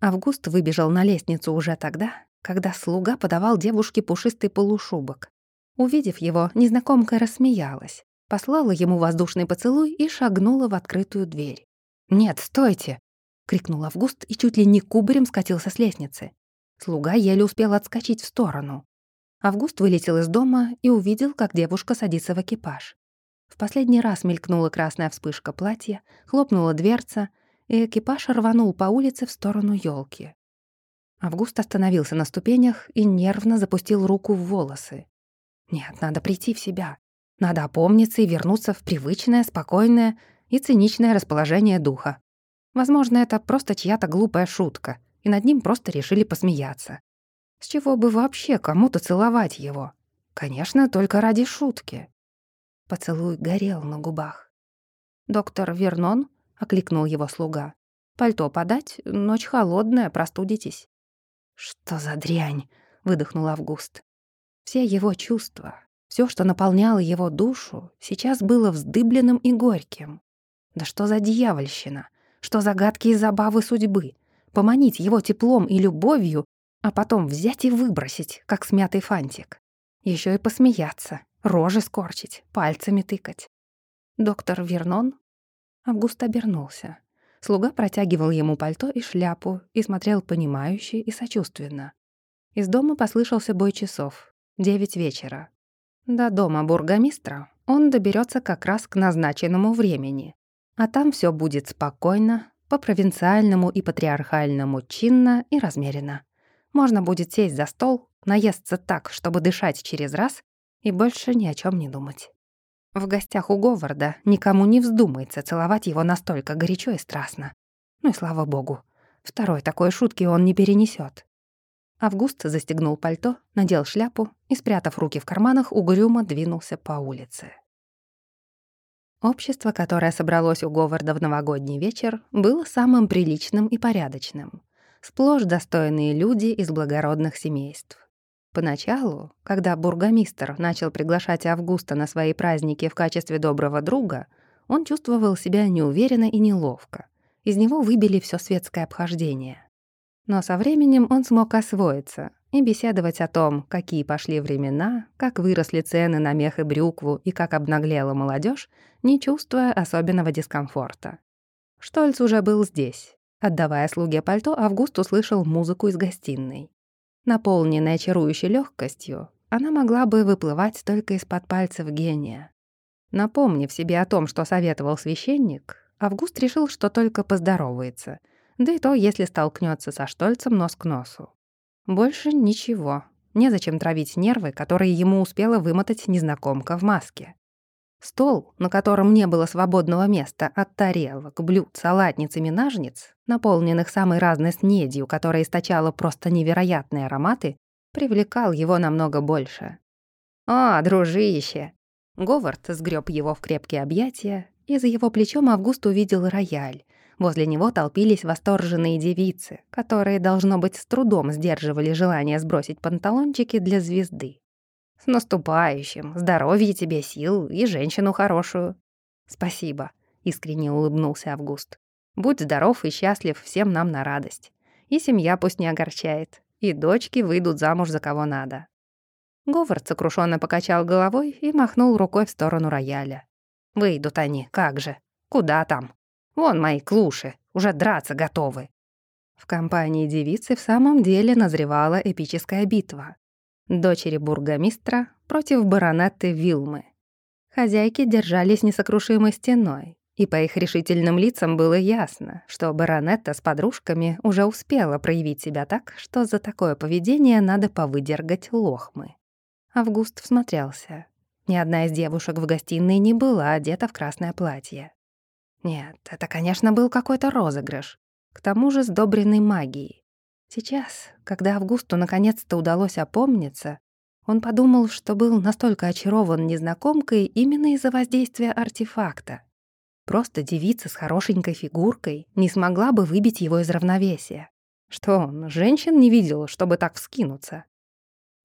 Август выбежал на лестницу уже тогда, когда слуга подавал девушке пушистый полушубок. Увидев его, незнакомка рассмеялась, послала ему воздушный поцелуй и шагнула в открытую дверь. «Нет, стойте!» — крикнул Август и чуть ли не кубарем скатился с лестницы. Слуга еле успел отскочить в сторону. Август вылетел из дома и увидел, как девушка садится в экипаж. В последний раз мелькнула красная вспышка платья, хлопнула дверца — и экипаж рванул по улице в сторону елки. Август остановился на ступенях и нервно запустил руку в волосы. Нет, надо прийти в себя. Надо опомниться и вернуться в привычное, спокойное и циничное расположение духа. Возможно, это просто чья-то глупая шутка, и над ним просто решили посмеяться. С чего бы вообще кому-то целовать его? Конечно, только ради шутки. Поцелуй горел на губах. Доктор Вернон окликнул его слуга. «Пальто подать? Ночь холодная, простудитесь». «Что за дрянь?» — выдохнул Август. Все его чувства, все, что наполняло его душу, сейчас было вздыбленным и горьким. Да что за дьявольщина? Что за гадкие забавы судьбы? Поманить его теплом и любовью, а потом взять и выбросить, как смятый фантик. Еще и посмеяться, рожи скорчить, пальцами тыкать. Доктор Вернон Август обернулся. Слуга протягивал ему пальто и шляпу и смотрел понимающе и сочувственно. Из дома послышался бой часов. Девять вечера. До дома бургомистра он доберется как раз к назначенному времени. А там все будет спокойно, по-провинциальному и патриархальному чинно и размеренно. Можно будет сесть за стол, наесться так, чтобы дышать через раз, и больше ни о чем не думать. В гостях у Говарда никому не вздумается целовать его настолько горячо и страстно. Ну и слава богу. Второй такой шутки он не перенесет. Август застегнул пальто, надел шляпу и, спрятав руки в карманах, угрюмо двинулся по улице. Общество, которое собралось у Говарда в новогодний вечер, было самым приличным и порядочным. Сплошь достойные люди из благородных семейств. Поначалу, когда бургомистр начал приглашать Августа на свои праздники в качестве доброго друга, он чувствовал себя неуверенно и неловко. Из него выбили все светское обхождение. Но со временем он смог освоиться и беседовать о том, какие пошли времена, как выросли цены на мех и брюкву и как обнаглела молодежь, не чувствуя особенного дискомфорта. Штольц уже был здесь. Отдавая слуге пальто, Август услышал музыку из гостиной. Наполненная чарующей легкостью, она могла бы выплывать только из-под пальцев гения. Напомнив себе о том, что советовал священник, Август решил, что только поздоровается, да и то, если столкнется со Штольцем нос к носу. Больше ничего. Незачем травить нервы, которые ему успела вымотать незнакомка в маске. Стол, на котором не было свободного места от тарелок, блюд, салатниц и минажниц, наполненных самой разной снедью, которая источала просто невероятные ароматы, привлекал его намного больше. «О, дружище!» Говард сгреб его в крепкие объятия, и за его плечом Август увидел рояль. Возле него толпились восторженные девицы, которые, должно быть, с трудом сдерживали желание сбросить панталончики для звезды. «С наступающим! Здоровья тебе, сил и женщину хорошую!» «Спасибо», — искренне улыбнулся Август. «Будь здоров и счастлив всем нам на радость. И семья пусть не огорчает, и дочки выйдут замуж за кого надо». Говард сокрушенно покачал головой и махнул рукой в сторону рояля. «Выйдут они, как же. Куда там? Вон мои клуши, уже драться готовы». В компании девицы в самом деле назревала эпическая битва. Дочери бургомистра против баронетты Вилмы. Хозяйки держались несокрушимой стеной, и по их решительным лицам было ясно, что баронетта с подружками уже успела проявить себя так, что за такое поведение надо повыдергать лохмы. Август всмотрелся. Ни одна из девушек в гостиной не была одета в красное платье. Нет, это, конечно, был какой-то розыгрыш, к тому же сдобренный магией. Сейчас, когда Августу наконец-то удалось опомниться, он подумал, что был настолько очарован незнакомкой именно из-за воздействия артефакта. Просто девица с хорошенькой фигуркой не смогла бы выбить его из равновесия. Что он, женщин не видел, чтобы так вскинуться?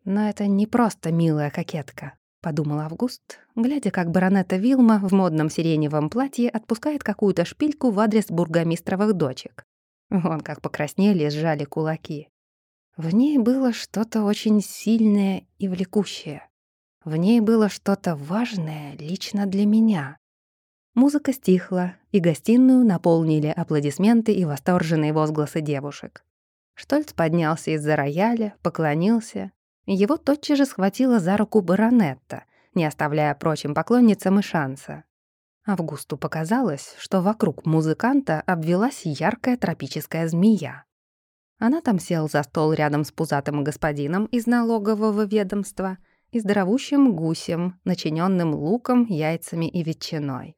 Но это не просто милая кокетка, подумал Август, глядя, как баронета Вилма в модном сиреневом платье отпускает какую-то шпильку в адрес бургомистровых дочек. Вон как покраснели сжали кулаки. В ней было что-то очень сильное и влекущее. В ней было что-то важное лично для меня. Музыка стихла, и гостиную наполнили аплодисменты и восторженные возгласы девушек. Штольц поднялся из-за рояля, поклонился. Его тотчас же схватила за руку баронетта, не оставляя прочим поклонницам и шанса. Августу показалось, что вокруг музыканта обвелась яркая тропическая змея. Она там сел за стол рядом с пузатым господином из налогового ведомства и здоровущим гусем, начиненным луком, яйцами и ветчиной.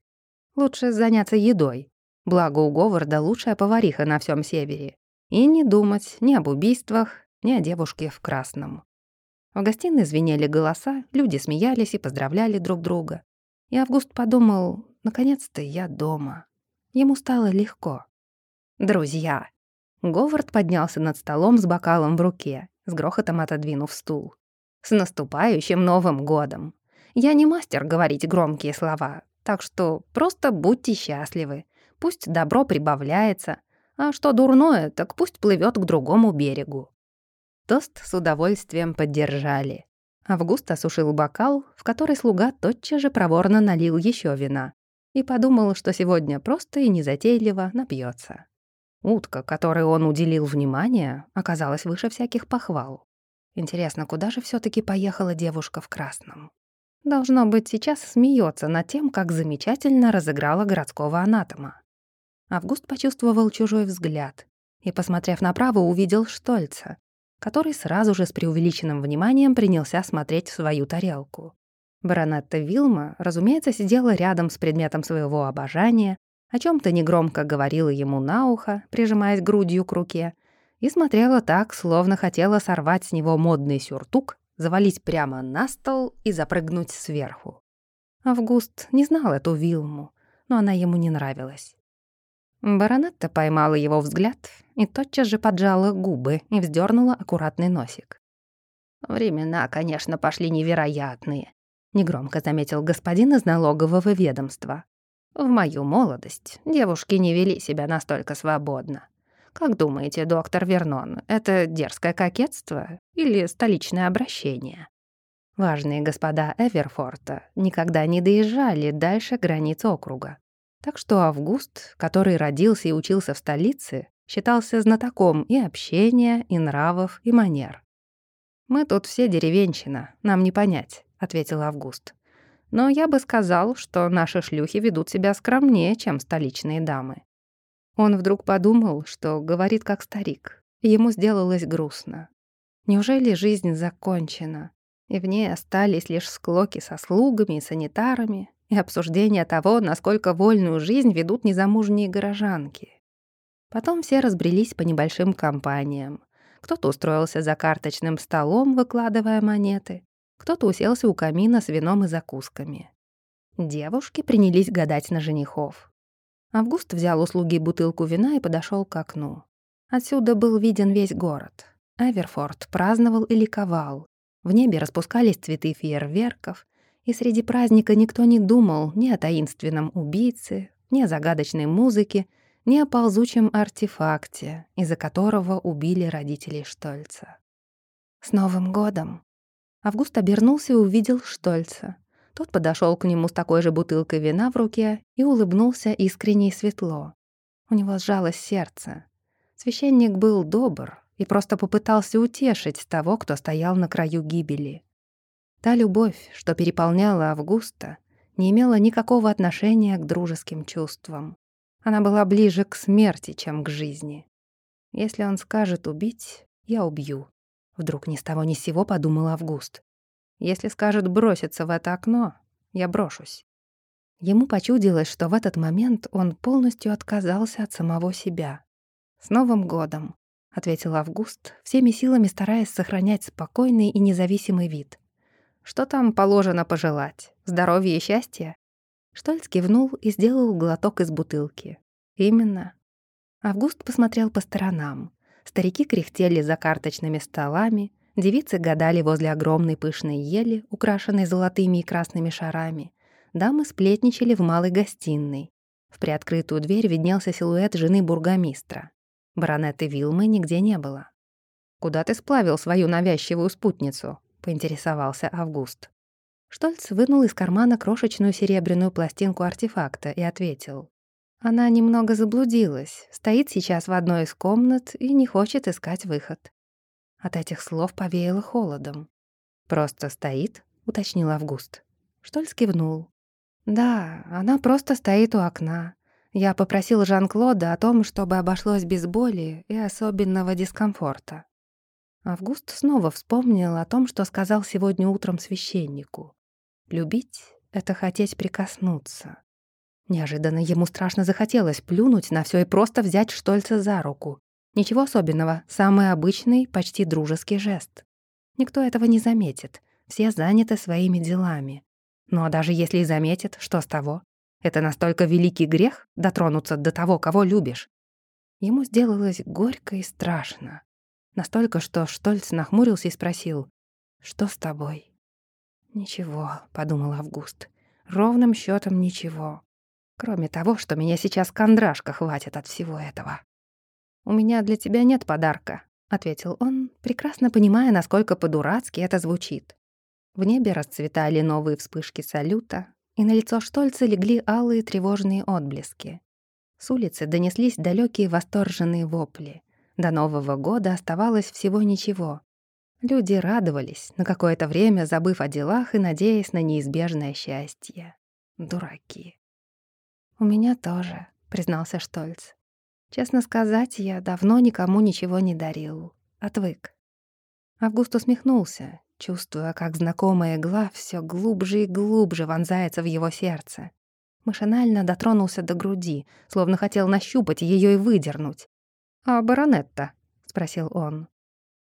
Лучше заняться едой. Благо у Говарда лучшая повариха на всем севере. И не думать ни об убийствах, ни о девушке в красном. В гостиной звенели голоса, люди смеялись и поздравляли друг друга. И Август подумал, наконец-то я дома. Ему стало легко. «Друзья!» Говард поднялся над столом с бокалом в руке, с грохотом отодвинув стул. «С наступающим Новым годом! Я не мастер говорить громкие слова, так что просто будьте счастливы. Пусть добро прибавляется, а что дурное, так пусть плывет к другому берегу. Тост с удовольствием поддержали. Август осушил бокал, в который слуга тотчас же проворно налил еще вина, и подумал, что сегодня просто и незатейливо напьется. Утка, которой он уделил внимание, оказалась выше всяких похвал. Интересно, куда же все таки поехала девушка в красном? Должно быть, сейчас смеется над тем, как замечательно разыграла городского анатома. Август почувствовал чужой взгляд и, посмотрев направо, увидел Штольца, который сразу же с преувеличенным вниманием принялся смотреть в свою тарелку. Баронетта Вилма, разумеется, сидела рядом с предметом своего обожания, о чем то негромко говорила ему на ухо, прижимаясь грудью к руке, и смотрела так, словно хотела сорвать с него модный сюртук завалить прямо на стол и запрыгнуть сверху. Август не знал эту Вилму, но она ему не нравилась. Баронетта поймала его взгляд и тотчас же поджала губы и вздернула аккуратный носик. «Времена, конечно, пошли невероятные», — негромко заметил господин из налогового ведомства. «В мою молодость девушки не вели себя настолько свободно. Как думаете, доктор Вернон, это дерзкое кокетство или столичное обращение? Важные господа Эверфорта никогда не доезжали дальше границ округа. Так что Август, который родился и учился в столице, считался знатоком и общения, и нравов, и манер. «Мы тут все деревенщина, нам не понять», — ответил Август. «Но я бы сказал, что наши шлюхи ведут себя скромнее, чем столичные дамы. Он вдруг подумал, что говорит как старик. Ему сделалось грустно. Неужели жизнь закончена, и в ней остались лишь склоки со слугами и санитарами и обсуждение того, насколько вольную жизнь ведут незамужние горожанки? Потом все разбрелись по небольшим компаниям. Кто-то устроился за карточным столом, выкладывая монеты, кто-то уселся у камина с вином и закусками. Девушки принялись гадать на женихов. Август взял у слуги бутылку вина и подошел к окну. Отсюда был виден весь город. Эверфорд праздновал и ликовал. В небе распускались цветы фейерверков, и среди праздника никто не думал ни о таинственном убийце, ни о загадочной музыке, ни о ползучем артефакте, из-за которого убили родителей Штольца. «С Новым годом!» Август обернулся и увидел Штольца. Тот подошел к нему с такой же бутылкой вина в руке и улыбнулся искренне и светло. У него сжалось сердце. Священник был добр и просто попытался утешить того, кто стоял на краю гибели. Та любовь, что переполняла Августа, не имела никакого отношения к дружеским чувствам. Она была ближе к смерти, чем к жизни. Если он скажет убить, я убью. Вдруг ни с того ни с сего подумал Август. Если скажет броситься в это окно, я брошусь. Ему почудилось, что в этот момент он полностью отказался от самого себя. «С Новым годом!» — ответил Август, всеми силами стараясь сохранять спокойный и независимый вид. Что там положено пожелать? Здоровья и счастья?» Штольц кивнул и сделал глоток из бутылки. «Именно». Август посмотрел по сторонам. Старики кряхтели за карточными столами, девицы гадали возле огромной пышной ели, украшенной золотыми и красными шарами. Дамы сплетничали в малой гостиной. В приоткрытую дверь виднелся силуэт жены бургомистра. Баронеты Вилмы нигде не было. «Куда ты сплавил свою навязчивую спутницу?» — поинтересовался Август. Штольц вынул из кармана крошечную серебряную пластинку артефакта и ответил. Она немного заблудилась, стоит сейчас в одной из комнат и не хочет искать выход. От этих слов повеяло холодом. «Просто стоит?» — уточнил Август. Штольц кивнул. «Да, она просто стоит у окна. Я попросил Жан-Клода о том, чтобы обошлось без боли и особенного дискомфорта. Август снова вспомнил о том, что сказал сегодня утром священнику. «Любить — это хотеть прикоснуться». Неожиданно ему страшно захотелось плюнуть на все и просто взять Штольца за руку. Ничего особенного, самый обычный, почти дружеский жест. Никто этого не заметит, все заняты своими делами. Ну а даже если и заметит, что с того? Это настолько великий грех — дотронуться до того, кого любишь. Ему сделалось горько и страшно. Настолько, что Штольц нахмурился и спросил, «Что с тобой?» «Ничего», — подумал Август, «ровным счетом ничего. Кроме того, что меня сейчас кондрашка хватит от всего этого». «У меня для тебя нет подарка», — ответил он, прекрасно понимая, насколько по-дурацки это звучит. В небе расцветали новые вспышки салюта, и на лицо Штольца легли алые тревожные отблески. С улицы донеслись далекие восторженные вопли. До Нового года оставалось всего ничего. Люди радовались, на какое-то время забыв о делах и надеясь на неизбежное счастье. Дураки. «У меня тоже», — признался Штольц. «Честно сказать, я давно никому ничего не дарил. Отвык». Август усмехнулся, чувствуя, как знакомая игла все глубже и глубже вонзается в его сердце. Машинально дотронулся до груди, словно хотел нащупать ее и выдернуть. «А баронетта?» — спросил он.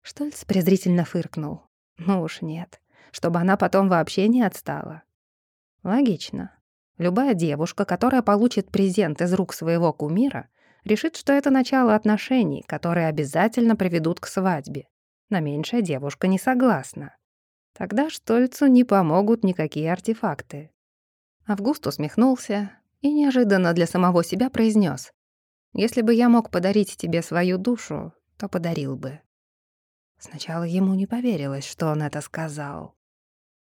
Штольц презрительно фыркнул. «Ну уж нет. Чтобы она потом вообще не отстала». Логично. Любая девушка, которая получит презент из рук своего кумира, решит, что это начало отношений, которые обязательно приведут к свадьбе. На меньшая девушка не согласна. Тогда Штольцу не помогут никакие артефакты. Август усмехнулся и неожиданно для самого себя произнес: если бы я мог подарить тебе свою душу, то подарил бы». Сначала ему не поверилось, что он это сказал.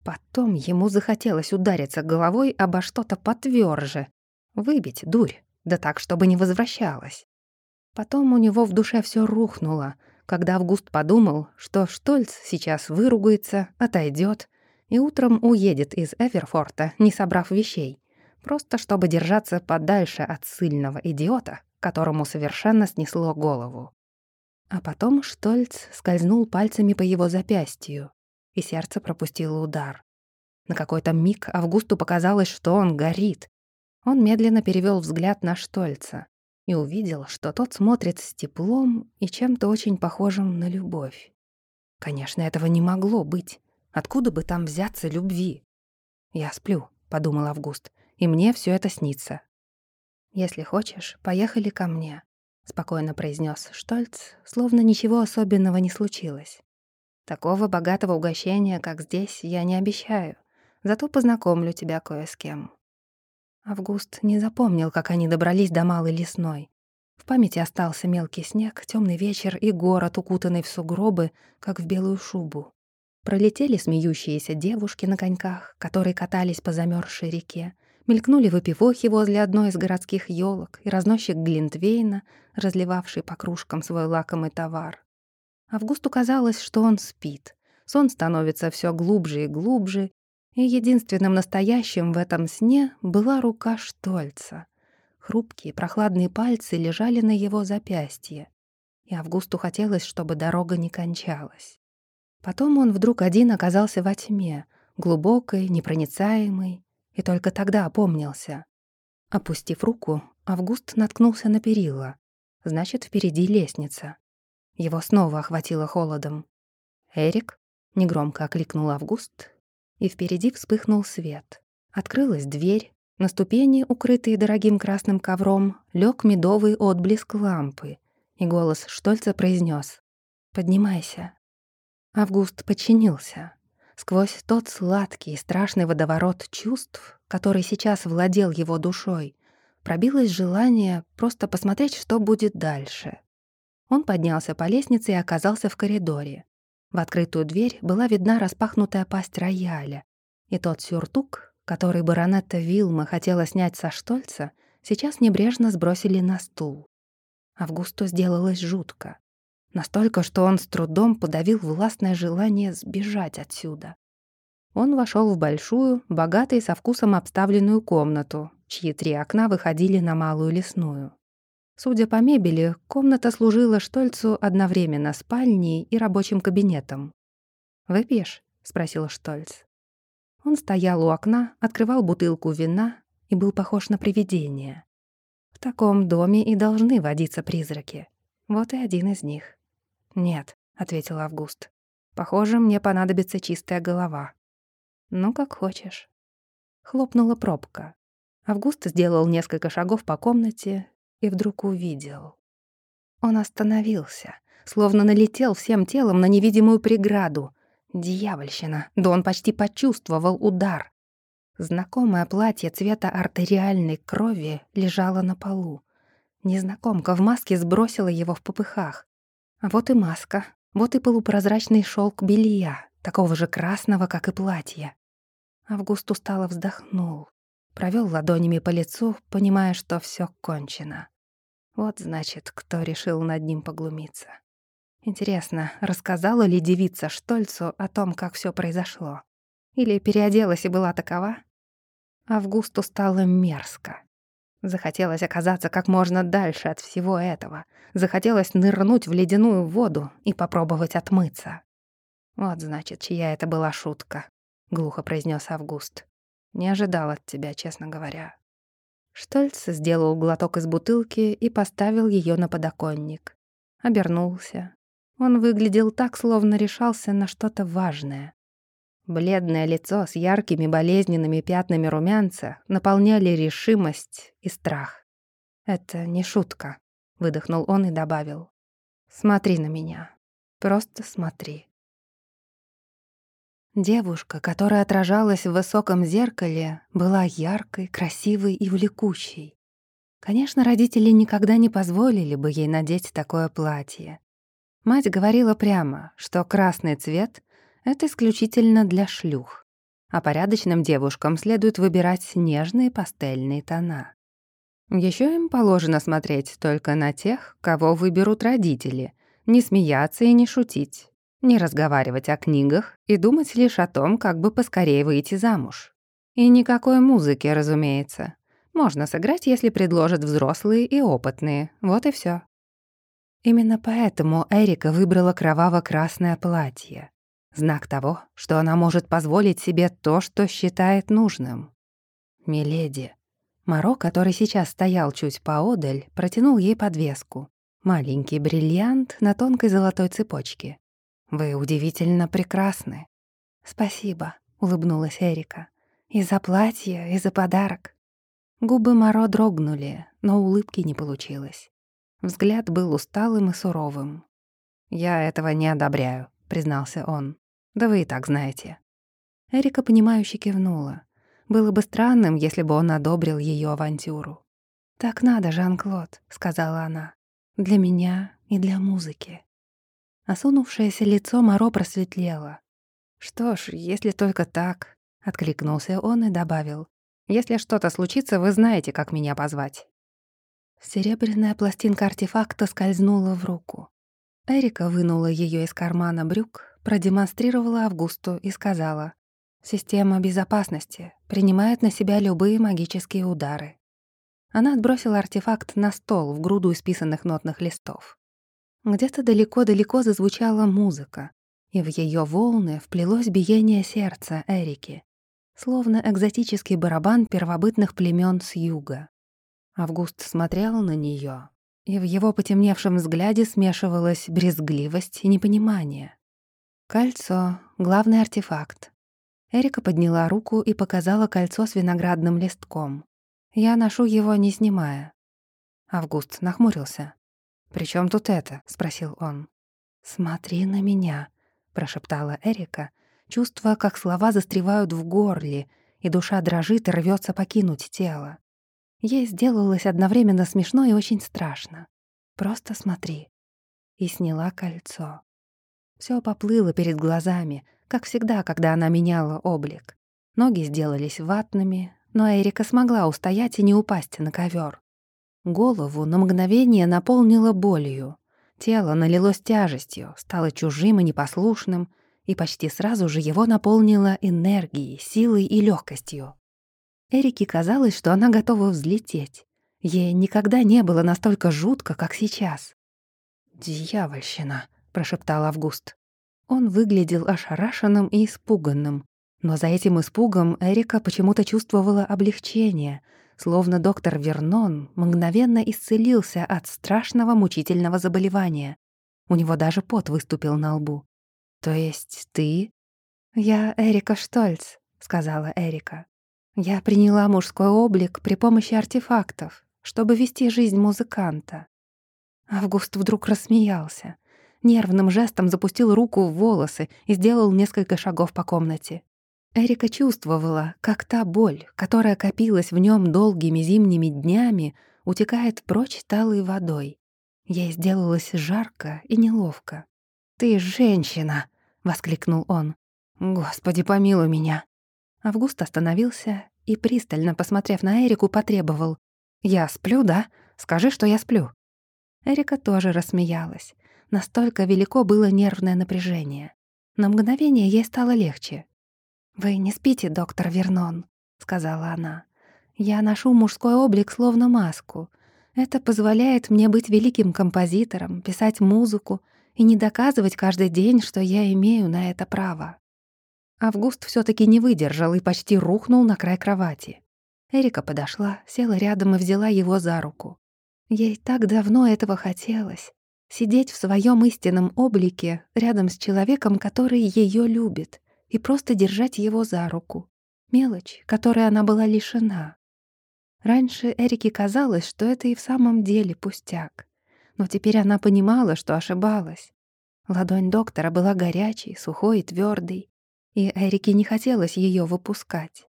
Потом ему захотелось удариться головой обо что-то потвёрже, выбить дурь, да так, чтобы не возвращалась. Потом у него в душе всё рухнуло, когда Август подумал, что Штольц сейчас выругается, отойдёт и утром уедет из Эверфорта, не собрав вещей, просто чтобы держаться подальше от сильного идиота, которому совершенно снесло голову. А потом Штольц скользнул пальцами по его запястью, и сердце пропустило удар. На какой-то миг Августу показалось, что он горит. Он медленно перевел взгляд на Штольца и увидел, что тот смотрит с теплом и чем-то очень похожим на любовь. Конечно, этого не могло быть. Откуда бы там взяться любви? «Я сплю», — подумал Август, — «и мне все это снится. «Если хочешь, поехали ко мне», — спокойно произнес Штольц, словно ничего особенного не случилось. «Такого богатого угощения, как здесь, я не обещаю, зато познакомлю тебя кое с кем». Август не запомнил, как они добрались до Малой Лесной. В памяти остался мелкий снег, темный вечер и город, укутанный в сугробы, как в белую шубу. Пролетели смеющиеся девушки на коньках, которые катались по замерзшей реке, Мелькнули выпивохи возле одной из городских елок и разносчик Глинтвейна, разливавший по кружкам свой лакомый товар. Августу казалось, что он спит. Сон становится все глубже и глубже, и единственным настоящим в этом сне была рука Штольца. Хрупкие прохладные пальцы лежали на его запястье, и Августу хотелось, чтобы дорога не кончалась. Потом он вдруг один оказался во тьме, глубокой, непроницаемой, и только тогда опомнился. Опустив руку, Август наткнулся на перила. Значит, впереди лестница. Его снова охватило холодом. «Эрик?» — негромко окликнул Август, и впереди вспыхнул свет. Открылась дверь, на ступени, укрытые дорогим красным ковром, лег медовый отблеск лампы, и голос Штольца произнес: «Поднимайся». Август подчинился. Сквозь тот сладкий и страшный водоворот чувств, который сейчас владел его душой, пробилось желание просто посмотреть, что будет дальше. Он поднялся по лестнице и оказался в коридоре. В открытую дверь была видна распахнутая пасть рояля, и тот сюртук, который баронетта Вилма хотела снять со Штольца, сейчас небрежно сбросили на стул. Августу сделалось жутко. Настолько, что он с трудом подавил властное желание сбежать отсюда. Он вошел в большую, богатую со вкусом обставленную комнату, чьи три окна выходили на малую лесную. Судя по мебели, комната служила Штольцу одновременно спальней и рабочим кабинетом. «Выпьешь?» — спросил Штольц. Он стоял у окна, открывал бутылку вина и был похож на привидение. В таком доме и должны водиться призраки. Вот и один из них. «Нет», — ответил Август. «Похоже, мне понадобится чистая голова». «Ну, как хочешь». Хлопнула пробка. Август сделал несколько шагов по комнате и вдруг увидел. Он остановился, словно налетел всем телом на невидимую преграду. Дьявольщина, да он почти почувствовал удар. Знакомое платье цвета артериальной крови лежало на полу. Незнакомка в маске сбросила его в попыхах. Вот и маска, вот и полупрозрачный шелк белья, такого же красного, как и платье. Август устало вздохнул, провел ладонями по лицу, понимая, что все кончено. Вот, значит, кто решил над ним поглумиться. Интересно, рассказала ли девица Штольцу о том, как все произошло? Или переоделась и была такова? Августу стало мерзко. Захотелось оказаться как можно дальше от всего этого. Захотелось нырнуть в ледяную воду и попробовать отмыться. «Вот, значит, чья это была шутка», — глухо произнес Август. «Не ожидал от тебя, честно говоря». Штольц сделал глоток из бутылки и поставил ее на подоконник. Обернулся. Он выглядел так, словно решался на что-то важное. Бледное лицо с яркими болезненными пятнами румянца наполняли решимость и страх. «Это не шутка», — выдохнул он и добавил. «Смотри на меня. Просто смотри». Девушка, которая отражалась в высоком зеркале, была яркой, красивой и влекущей. Конечно, родители никогда не позволили бы ей надеть такое платье. Мать говорила прямо, что красный цвет это исключительно для шлюх. А порядочным девушкам следует выбирать нежные пастельные тона. Еще им положено смотреть только на тех, кого выберут родители, не смеяться и не шутить, не разговаривать о книгах и думать лишь о том, как бы поскорее выйти замуж. И никакой музыки, разумеется. Можно сыграть, если предложат взрослые и опытные. Вот и все. Именно поэтому Эрика выбрала кроваво-красное платье. Знак того, что она может позволить себе то, что считает нужным. «Миледи». Моро, который сейчас стоял чуть поодаль, протянул ей подвеску. Маленький бриллиант на тонкой золотой цепочке. «Вы удивительно прекрасны». «Спасибо», — улыбнулась Эрика. «И за платье, и за подарок». Губы Моро дрогнули, но улыбки не получилось. Взгляд был усталым и суровым. «Я этого не одобряю», — признался он. Да вы и так знаете». Эрика, понимающе кивнула. Было бы странным, если бы он одобрил ее авантюру. «Так надо, Жан-Клод», — сказала она. «Для меня и для музыки». Осунувшееся лицо Моро просветлело. «Что ж, если только так», — откликнулся он и добавил. Если что-то случится, вы знаете, как меня позвать». Серебряная пластинка артефакта скользнула в руку. Эрика вынула ее из кармана брюк, продемонстрировала Августу и сказала, «Система безопасности принимает на себя любые магические удары». Она отбросила артефакт на стол в груду исписанных нотных листов. Где-то далеко-далеко зазвучала музыка, и в ее волны вплелось биение сердца Эрики, словно экзотический барабан первобытных племен с юга. Август смотрел на нее, и в его потемневшем взгляде смешивалась брезгливость и непонимание. Кольцо — главный артефакт. Эрика подняла руку и показала кольцо с виноградным листком. Я ношу его, не снимая. Август нахмурился. «При чем тут это?» — спросил он. «Смотри на меня», — прошептала Эрика, чувствуя, как слова застревают в горле, и душа дрожит и рвется покинуть тело. Ей сделалось одновременно смешно и очень страшно. «Просто смотри». И сняла кольцо. Всё поплыло перед глазами, как всегда, когда она меняла облик. Ноги сделались ватными, но Эрика смогла устоять и не упасть на ковер. Голову на мгновение наполнило болью. Тело налилось тяжестью, стало чужим и непослушным, и почти сразу же его наполнило энергией, силой и легкостью. Эрике казалось, что она готова взлететь. Ей никогда не было настолько жутко, как сейчас. «Дьявольщина», — прошептал Август. Он выглядел ошарашенным и испуганным. Но за этим испугом Эрика почему-то чувствовала облегчение, словно доктор Вернон мгновенно исцелился от страшного мучительного заболевания. У него даже пот выступил на лбу. «То есть ты?» «Я Эрика Штольц», — сказала Эрика. «Я приняла мужской облик при помощи артефактов, чтобы вести жизнь музыканта». Август вдруг рассмеялся. Нервным жестом запустил руку в волосы и сделал несколько шагов по комнате. Эрика чувствовала, как та боль, которая копилась в нем долгими зимними днями, утекает прочь талой водой. Ей сделалось жарко и неловко. «Ты женщина!» — воскликнул он. «Господи, помилуй меня!» Август остановился и, пристально посмотрев на Эрику, потребовал. «Я сплю, да? Скажи, что я сплю». Эрика тоже рассмеялась. Настолько велико было нервное напряжение. На мгновение ей стало легче, «Вы не спите, доктор Вернон», — сказала она. «Я ношу мужской облик словно маску. Это позволяет мне быть великим композитором, писать музыку и не доказывать каждый день, что я имею на это право». Август все таки не выдержал и почти рухнул на край кровати. Эрика подошла, села рядом и взяла его за руку. Ей так давно этого хотелось — сидеть в своем истинном облике рядом с человеком, который ее любит, и просто держать его за руку. Мелочь, которой она была лишена. Раньше Эрике казалось, что это и в самом деле пустяк. Но теперь она понимала, что ошибалась. Ладонь доктора была горячей, сухой и твердой, и Эрике не хотелось ее выпускать.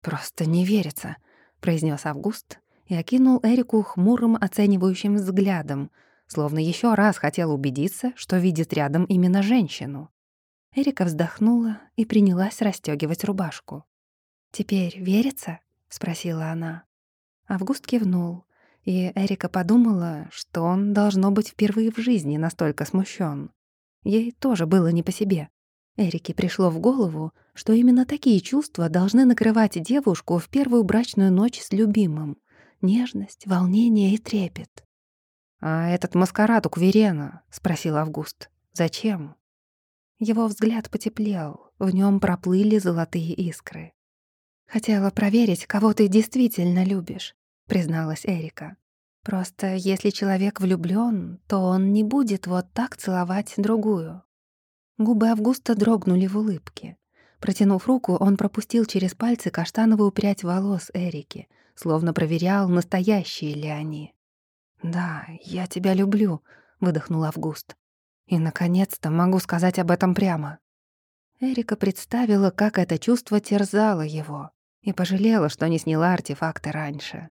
«Просто не верится», — произнес Август и окинул Эрику хмурым оценивающим взглядом, словно еще раз хотел убедиться, что видит рядом именно женщину. Эрика вздохнула и принялась расстёгивать рубашку. «Теперь верится?» — спросила она. Август кивнул, и Эрика подумала, что он, должно быть, впервые в жизни настолько смущен. Ей тоже было не по себе. Эрике пришло в голову, что именно такие чувства должны накрывать девушку в первую брачную ночь с любимым. Нежность, волнение и трепет. «А этот маскарад у Кверена?» — спросил Август. «Зачем?» Его взгляд потеплел, в нем проплыли золотые искры. «Хотела проверить, кого ты действительно любишь», — призналась Эрика. «Просто если человек влюблён, то он не будет вот так целовать другую». Губы Августа дрогнули в улыбке. Протянув руку, он пропустил через пальцы каштановую прядь волос Эрики, словно проверял, настоящие ли они. «Да, я тебя люблю», — выдохнул Август. И, наконец-то, могу сказать об этом прямо. Эрика представила, как это чувство терзало его, и пожалела, что не сняла артефакты раньше.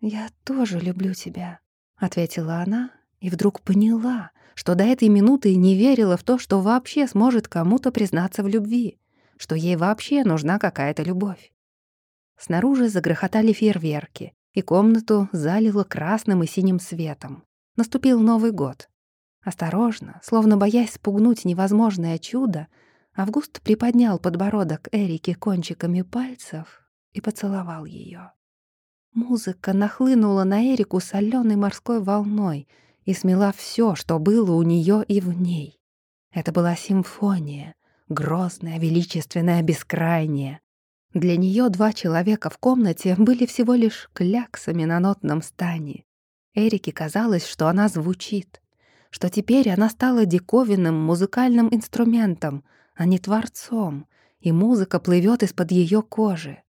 «Я тоже люблю тебя», — ответила она, и вдруг поняла, что до этой минуты не верила в то, что вообще сможет кому-то признаться в любви, что ей вообще нужна какая-то любовь. Снаружи загрохотали фейерверки, и комнату залило красным и синим светом. Наступил Новый год. Осторожно, словно боясь спугнуть невозможное чудо, Август приподнял подбородок Эрики кончиками пальцев и поцеловал ее. Музыка нахлынула на Эрику соленой морской волной и смела все, что было у нее и в ней. Это была симфония, грозная, величественная, бескрайняя. Для нее два человека в комнате были всего лишь кляксами на нотном стане. Эрике казалось, что она звучит, что теперь она стала диковинным музыкальным инструментом, а не творцом, и музыка плывет из-под ее кожи.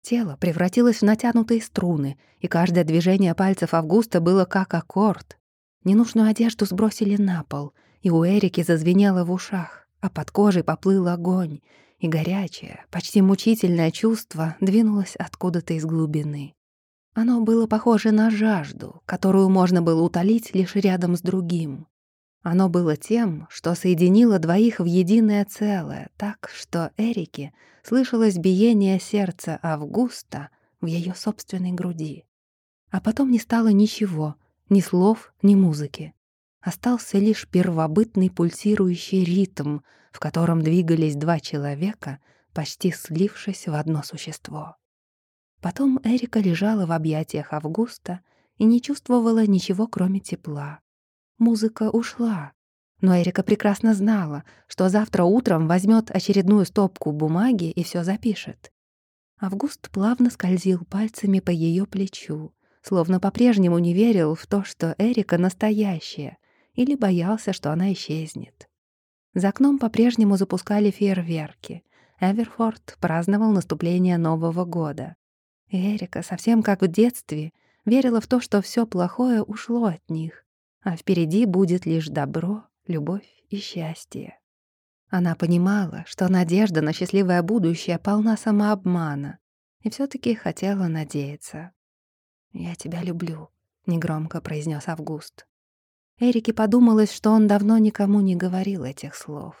Тело превратилось в натянутые струны, и каждое движение пальцев Августа было как аккорд. Ненужную одежду сбросили на пол, и у Эрики зазвенело в ушах, а под кожей поплыл огонь, и горячее, почти мучительное чувство двинулось откуда-то из глубины. Оно было похоже на жажду, которую можно было утолить лишь рядом с другим. Оно было тем, что соединило двоих в единое целое, так что Эрике слышалось биение сердца Августа в ее собственной груди. А потом не стало ничего, ни слов, ни музыки. Остался лишь первобытный пульсирующий ритм, в котором двигались два человека, почти слившись в одно существо. Потом Эрика лежала в объятиях Августа и не чувствовала ничего, кроме тепла. Музыка ушла, но Эрика прекрасно знала, что завтра утром возьмет очередную стопку бумаги и все запишет. Август плавно скользил пальцами по ее плечу, словно по-прежнему не верил в то, что Эрика настоящая, или боялся, что она исчезнет. За окном по-прежнему запускали фейерверки. Эверфорд праздновал наступление Нового года. Эрика, совсем как в детстве, верила в то, что все плохое ушло от них, а впереди будет лишь добро, любовь и счастье. Она понимала, что надежда на счастливое будущее полна самообмана, и все таки хотела надеяться. «Я тебя люблю», — негромко произнес Август. Эрике подумалось, что он давно никому не говорил этих слов.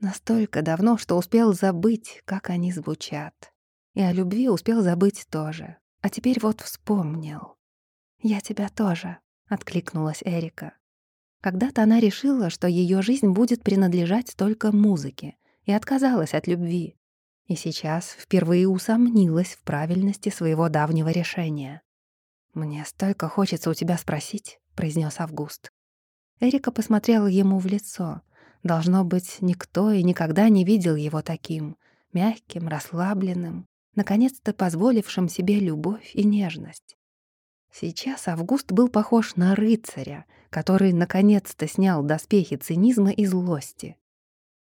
Настолько давно, что успел забыть, как они звучат. И о любви успел забыть тоже. А теперь вот вспомнил. «Я тебя тоже», — откликнулась Эрика. Когда-то она решила, что ее жизнь будет принадлежать только музыке, и отказалась от любви. И сейчас впервые усомнилась в правильности своего давнего решения. «Мне столько хочется у тебя спросить», — произнес Август. Эрика посмотрела ему в лицо. Должно быть, никто и никогда не видел его таким, мягким, расслабленным, наконец-то позволившим себе любовь и нежность. Сейчас Август был похож на рыцаря, который наконец-то снял доспехи цинизма и злости.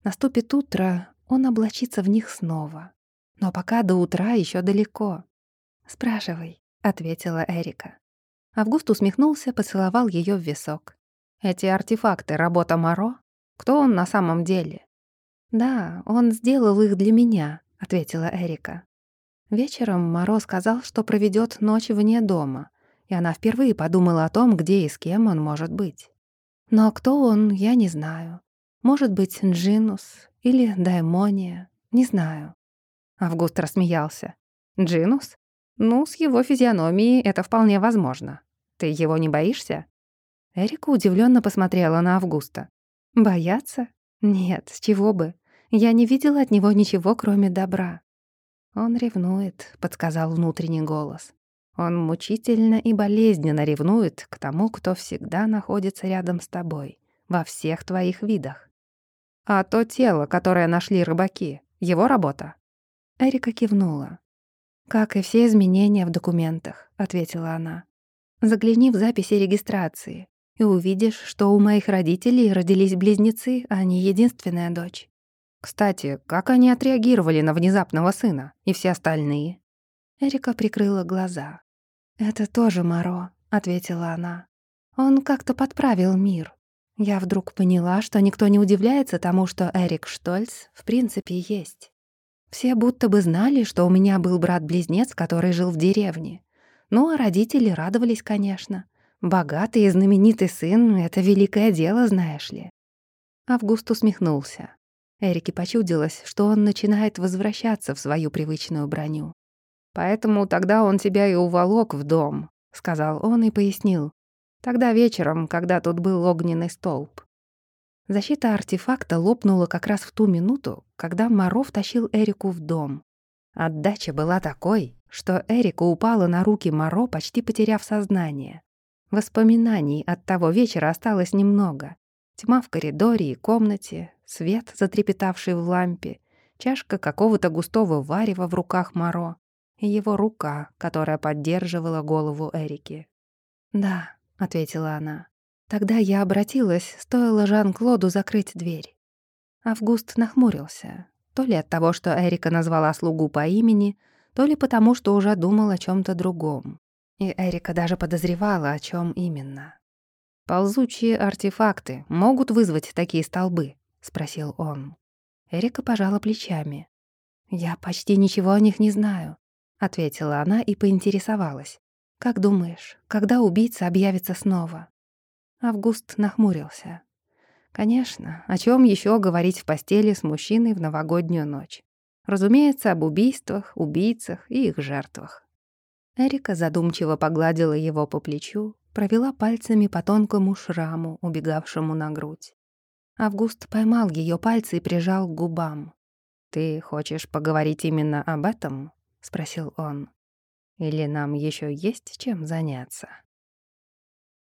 Наступит утро, он облачится в них снова. Но пока до утра еще далеко. «Спрашивай», — ответила Эрика. Август усмехнулся, поцеловал ее в висок. Эти артефакты — работа Моро? Кто он на самом деле? «Да, он сделал их для меня», — ответила Эрика. Вечером Моро сказал, что проведет ночь вне дома, и она впервые подумала о том, где и с кем он может быть. Но кто он, я не знаю. Может быть, Джинус или Даймония, не знаю. Август рассмеялся. «Джинус? Ну, с его физиономией это вполне возможно. Ты его не боишься?» Эрика удивленно посмотрела на Августа. «Бояться? Нет, с чего бы. Я не видела от него ничего, кроме добра». «Он ревнует», — подсказал внутренний голос. «Он мучительно и болезненно ревнует к тому, кто всегда находится рядом с тобой, во всех твоих видах. А то тело, которое нашли рыбаки, его работа?» Эрика кивнула. «Как и все изменения в документах», — ответила она. «Загляни в записи регистрации и увидишь, что у моих родителей родились близнецы, а не единственная дочь. Кстати, как они отреагировали на внезапного сына и все остальные? Эрика прикрыла глаза. «Это тоже Моро», — ответила она. «Он как-то подправил мир. Я вдруг поняла, что никто не удивляется тому, что Эрик Штольц в принципе есть. Все будто бы знали, что у меня был брат-близнец, который жил в деревне. Ну, а родители радовались, конечно. Богатый и знаменитый сын — это великое дело, знаешь ли». Август усмехнулся. Эрике почудилось, что он начинает возвращаться в свою привычную броню. Поэтому тогда он тебя и уволок в дом», — сказал он и пояснил. «Тогда вечером, когда тут был огненный столб». Защита артефакта лопнула как раз в ту минуту, когда Моро тащил Эрику в дом. Отдача была такой, что Эрика упала на руки Моро, почти потеряв сознание. Воспоминаний от того вечера осталось немного. Тьма в коридоре и комнате, свет, затрепетавший в лампе, чашка какого-то густого варева в руках Моро и его рука, которая поддерживала голову Эрики. «Да», — ответила она. Тогда я обратилась, стоило Жан-Клоду закрыть дверь. Август нахмурился. То ли от того, что Эрика назвала слугу по имени, то ли потому, что уже думал о чем то другом. И Эрика даже подозревала, о чем именно. «Ползучие артефакты могут вызвать такие столбы?» — спросил он. Эрика пожала плечами. «Я почти ничего о них не знаю», — ответила она и поинтересовалась. «Как думаешь, когда убийца объявится снова?» Август нахмурился. Конечно, о чем еще говорить в постели с мужчиной в новогоднюю ночь? Разумеется, об убийствах, убийцах и их жертвах. Эрика задумчиво погладила его по плечу, провела пальцами по тонкому шраму, убегавшему на грудь. Август поймал ее пальцы и прижал к губам. «Ты хочешь поговорить именно об этом?» — спросил он. «Или нам еще есть чем заняться?»